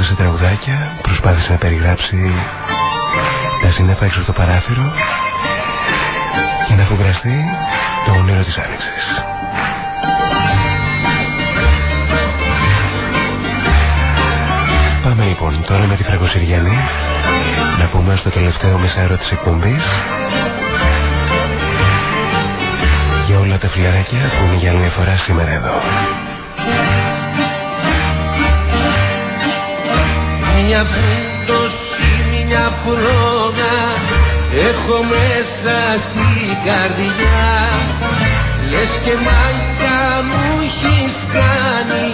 τραγούδισε τραγουδάκια, προσπάθησε να περιγράψει τα σύννεφα έξω το παράθυρο και να φουγκραστεί το όνειρο της άνοιξης. Πάμε λοιπόν τώρα με τη Φραγκοσυριανή να πούμε στο τελευταίο μεσάρο της εκπομπής για όλα τα φιλαράκια που είναι για μια φορά σήμερα εδώ. μια φρύδωση, μια φρόγα έχω μέσα στη καρδιά. Λες και μάγκα μου έχεις κάνει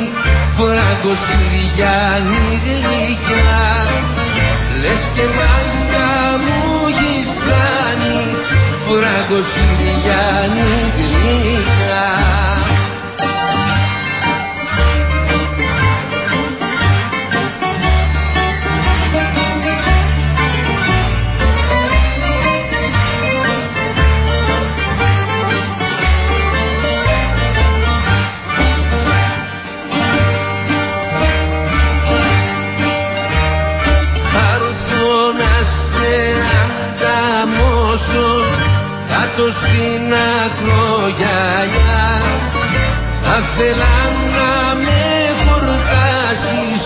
φράγκο Σιριάνη γλυκιά Λες και μάγκα μου έχεις κάνει φράγκο Σιριάνη γλυκιά κάτω στην ακρογιαλιά Αφέλα να με φορτάσεις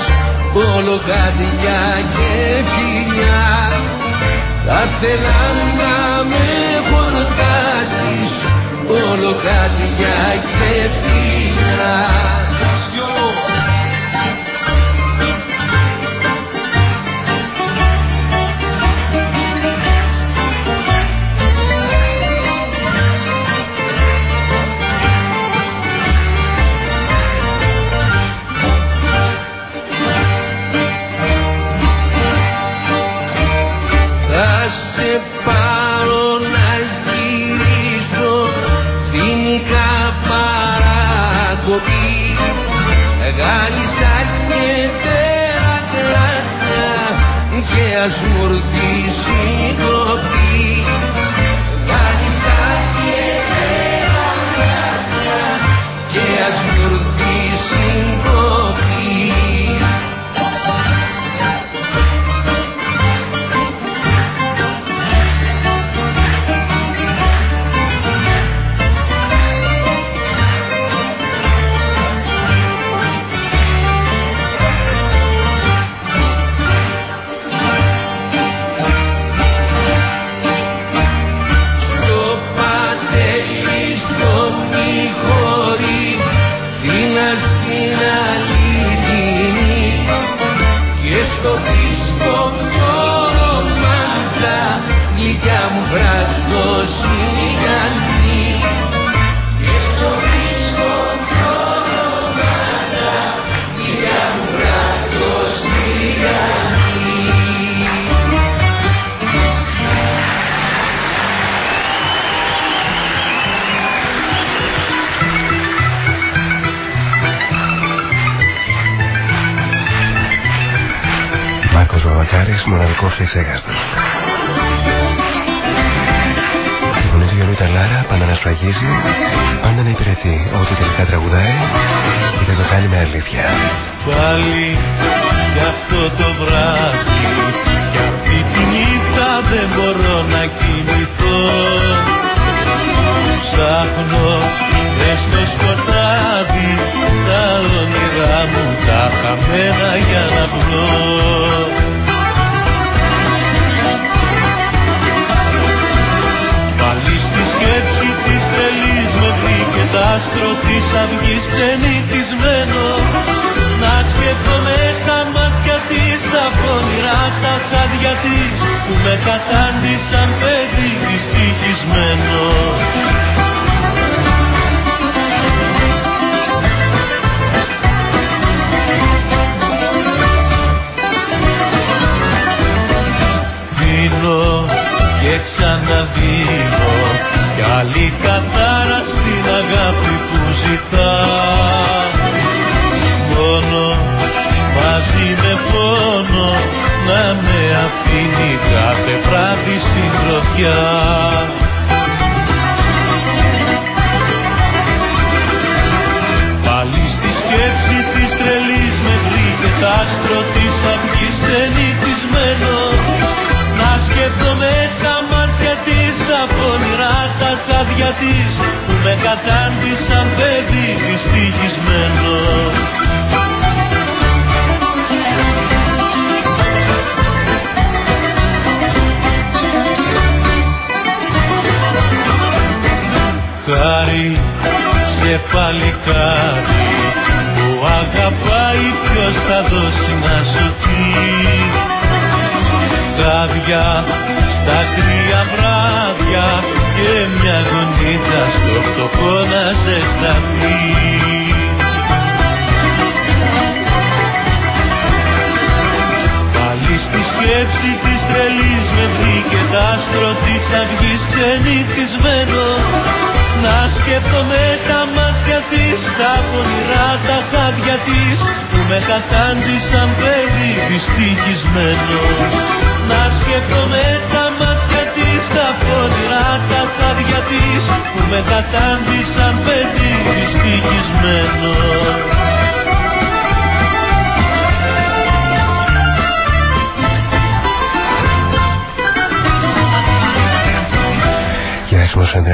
όλο καρδιά και φιλιά Αφέλα να με φορτάσεις όλο καρδιά και φιλιά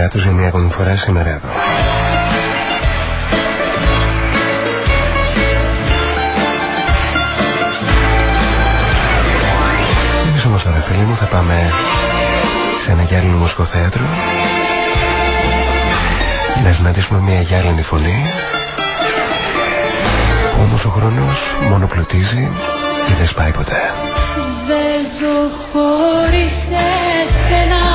Γεράσιμος Ανδρεάτος για μια ακόμη φορά σήμερα εδώ. Εμείς όμως τώρα φίλοι μου θα πάμε σε ένα γυάλινο μουσικοθέατρο να συναντήσουμε μια γυάλινη φωνή που όμως ο χρόνος μόνο πλουτίζει και δεν σπάει ποτέ. Δεν ζω χωρίς εσένα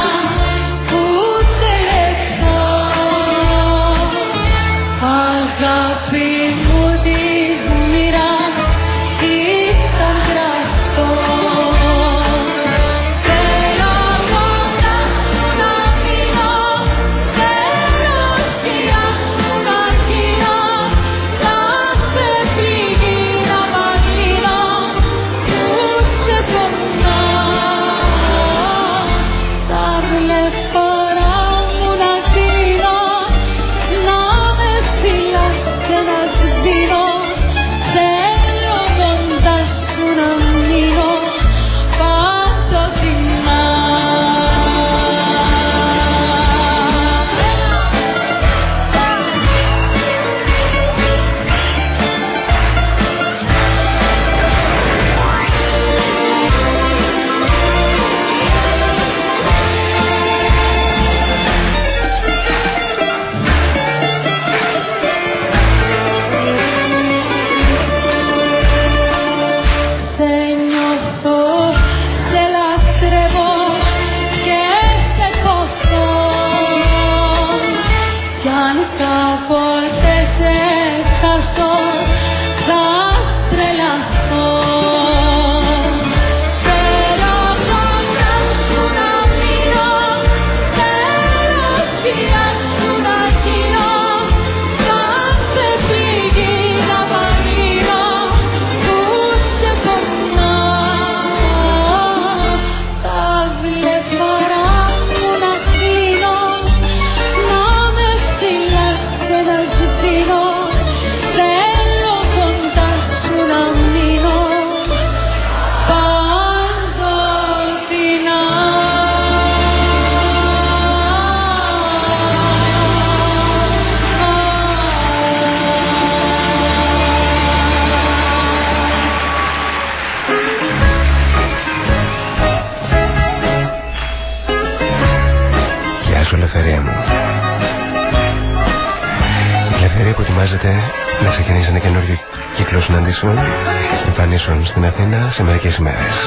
σε μερικές ημέρες.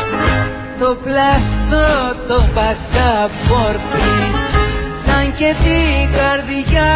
Το πλαστό το πασαπόρτι σαν και την καρδιά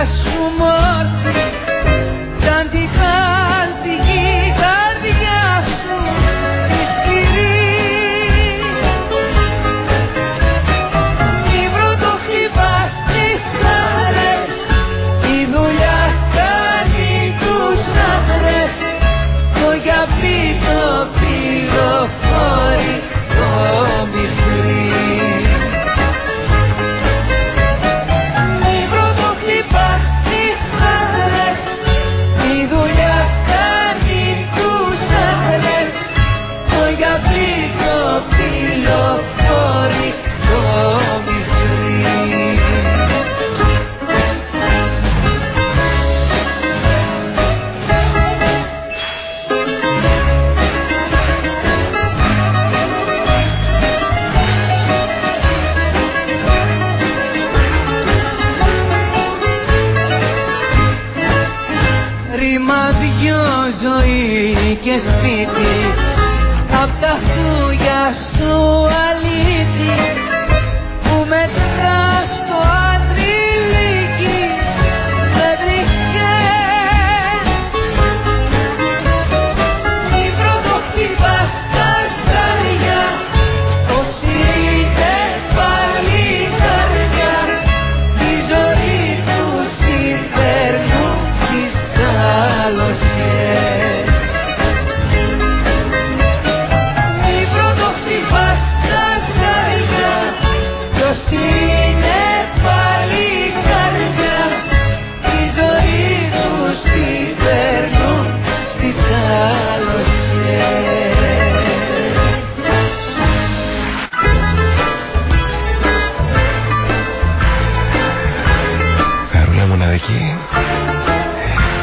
μουσική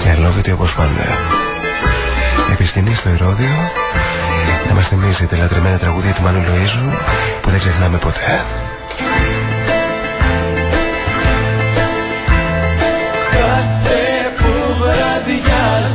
και αλόβητη όπως πάντα. Επισκηνή στο Ηρόδιο να μας θυμίζει τα λατρεμένα τραγούδια του Μάνου Λοΐζου που δεν ξεχνάμε ποτέ. Κάθε που βραδιάζει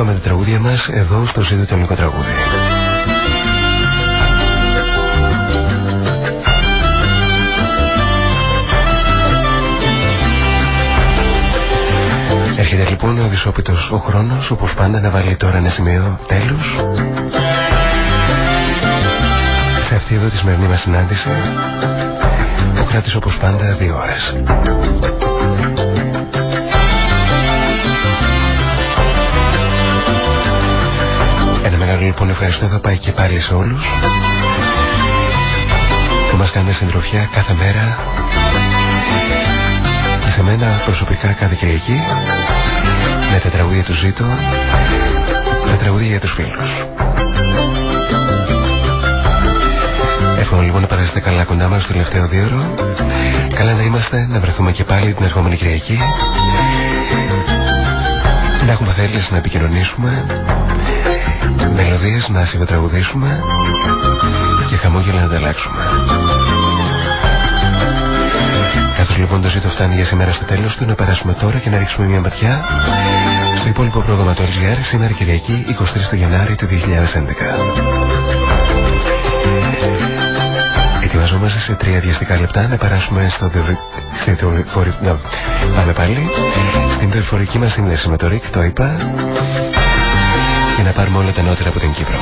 όμορφα με τα τραγούδια μας εδώ στο ζήτο το ελληνικό τραγούδι. Έρχεται λοιπόν ο δυσόπιτος ο χρόνος όπως πάντα να βάλει τώρα ένα σημείο τέλους σε αυτή εδώ τη σημερινή μας συνάντηση που κράτησε όπως πάντα δύο ώρες. Λοιπόν ευχαριστώ. Θα πάει και πάλι σε όλους. Που μας κάνετε συντροφιά κάθε μέρα. Και σε μένα προσωπικά κάθε Κυριακή. Με τα τραγούδια του Ζήτω τα τραγούδια για τους φίλους. Εύχομαι λοιπόν να περάσετε καλά κοντά μας στο τελευταίο δύο Καλά να είμαστε, να βρεθούμε και πάλι την ερχόμενη Κυριακή. Να έχουμε θέληση να επικοινωνήσουμε Μελωδίες να συγκοτραγουδήσουμε και χαμόγελα να ανταλλάξουμε. Καθώς λοιπόν το ζήτο φτάνει για σήμερα στο τέλος του, να περάσουμε τώρα και να ρίξουμε μια ματιά στο υπόλοιπο πρόγραμμα του LGR σήμερα Κυριακή 23 του Γενάρη του 2011. Ετοιμαζόμαστε σε τρία διαστικά λεπτά να περάσουμε στο δορυ... στη Να, πάμε πάλι στην δορυφορική μας σύνδεση με το ΡΙΚ, το είπα για να πάρουμε όλα τα νότερα από την Κύπρο.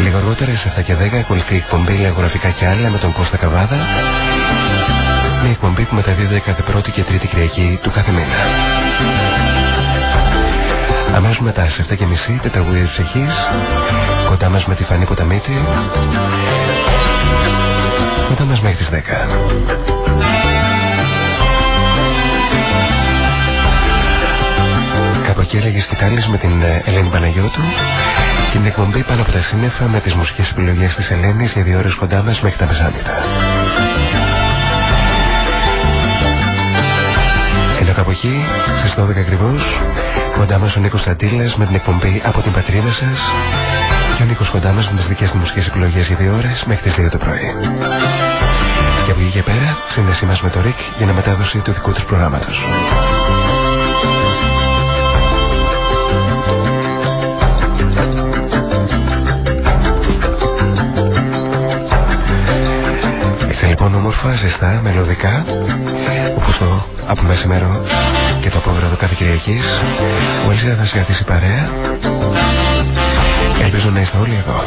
Λίγο αργότερα σε 7 και 10 ακολουθεί εκπομπή λεγογραφικά και άλλα με τον Κώστα Καβάδα. Μια εκπομπή που μεταδίδεται κάθε πρώτη και τρίτη Κυριακή του κάθε μήνα. Αμέσως μετά σε 7 και μισή, τετραγούδια της ψυχής, κοντά μας με τη Φανή Ποταμίτη κοντά μας μέχρι τις 10 Κάπου εκεί έλεγες σκητάλης με την ε, Ελένη Παναγιώτου την εκπομπή πάνω από τα σύννεφα με τις μουσικές επιλογές της Ελένης για δύο ώρες κοντά μας μέχρι τα μεσάνυχτα. Ενώ κάπου εκεί, στις 12 ακριβώς, κοντά μας ο Νίκος Σταντήλας με την εκπομπή από την πατρίδα σας και ο Νίκος κοντά μας με τις δικές του μουσικές επιλογές για δύο ώρες μέχρι τις 2 το πρωί. Και από εκεί και πέρα, σύνδεσή μας με το ΡΙΚ για να μετάδοση του δικού του προγράμματος. Λοιπόν όμορφα, ζεστά, μελωδικά όπως το από μεσημέρο και το απόγραφο κάθε Κυριακής ο Ελίζα θα συγκρατήσει παρέα. Ελπίζω να είστε όλοι εδώ.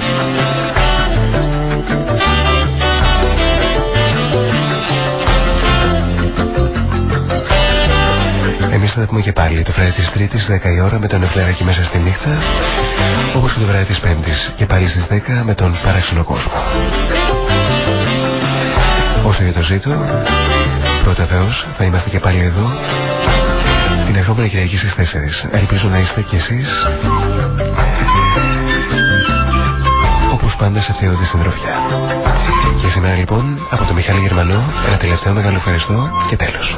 Εμείς θα τα πούμε και πάλι. Το βράδυ της Τρίτης 10 η ώρα με τον Εκλέρακη μέσα στη νύχτα όπως και το βράδυ της Πέμπτης και πάλι στις 10 με τον παράξενο κόσμο Όσο για το ζήτο, πρώτα Θεός, θα είμαστε και πάλι εδώ την ερχόμενη Κυριακή στις 4. Ελπίζω να είστε κι εσείς όπως πάντα σε αυτή τη συντροφιά. Και σήμερα λοιπόν από το Μιχάλη Γερμανό ένα τελευταίο μεγάλο ευχαριστώ και τέλος.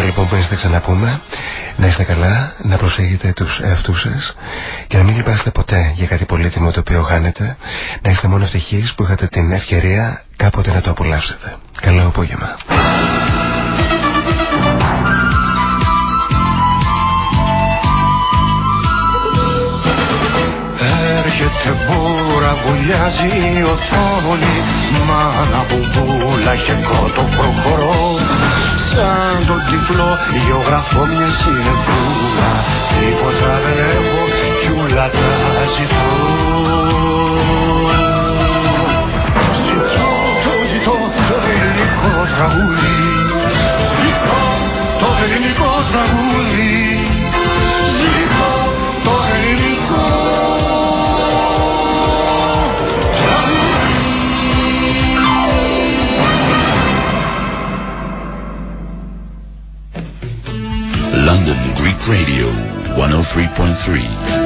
Την επόμενη φορά λοιπόν που είστε ξαναπούμε να είστε καλά, να προσέχετε τους εαυτούς σας και να μην λυπάστε ποτέ για κάτι πολύτιμο το οποίο χάνετε να είστε μόνο ευτυχείς που είχατε την ευκαιρία κάποτε να το απολαύσετε. Καλό απόγευμα. Έρχεται μπούρα, βουλιάζει η οθόνη Μάνα μπουμπούλα και κότο προχωρώ Σαν τον τυφλό γεωγραφώ μια συνεπούλα Τίποτα δεν έχω κι ούλα τα ζητώ. Ζητώ, το ζητώ το ελληνικό τραγούδι. Ζητώ το ελληνικό τραγούδι 103.3.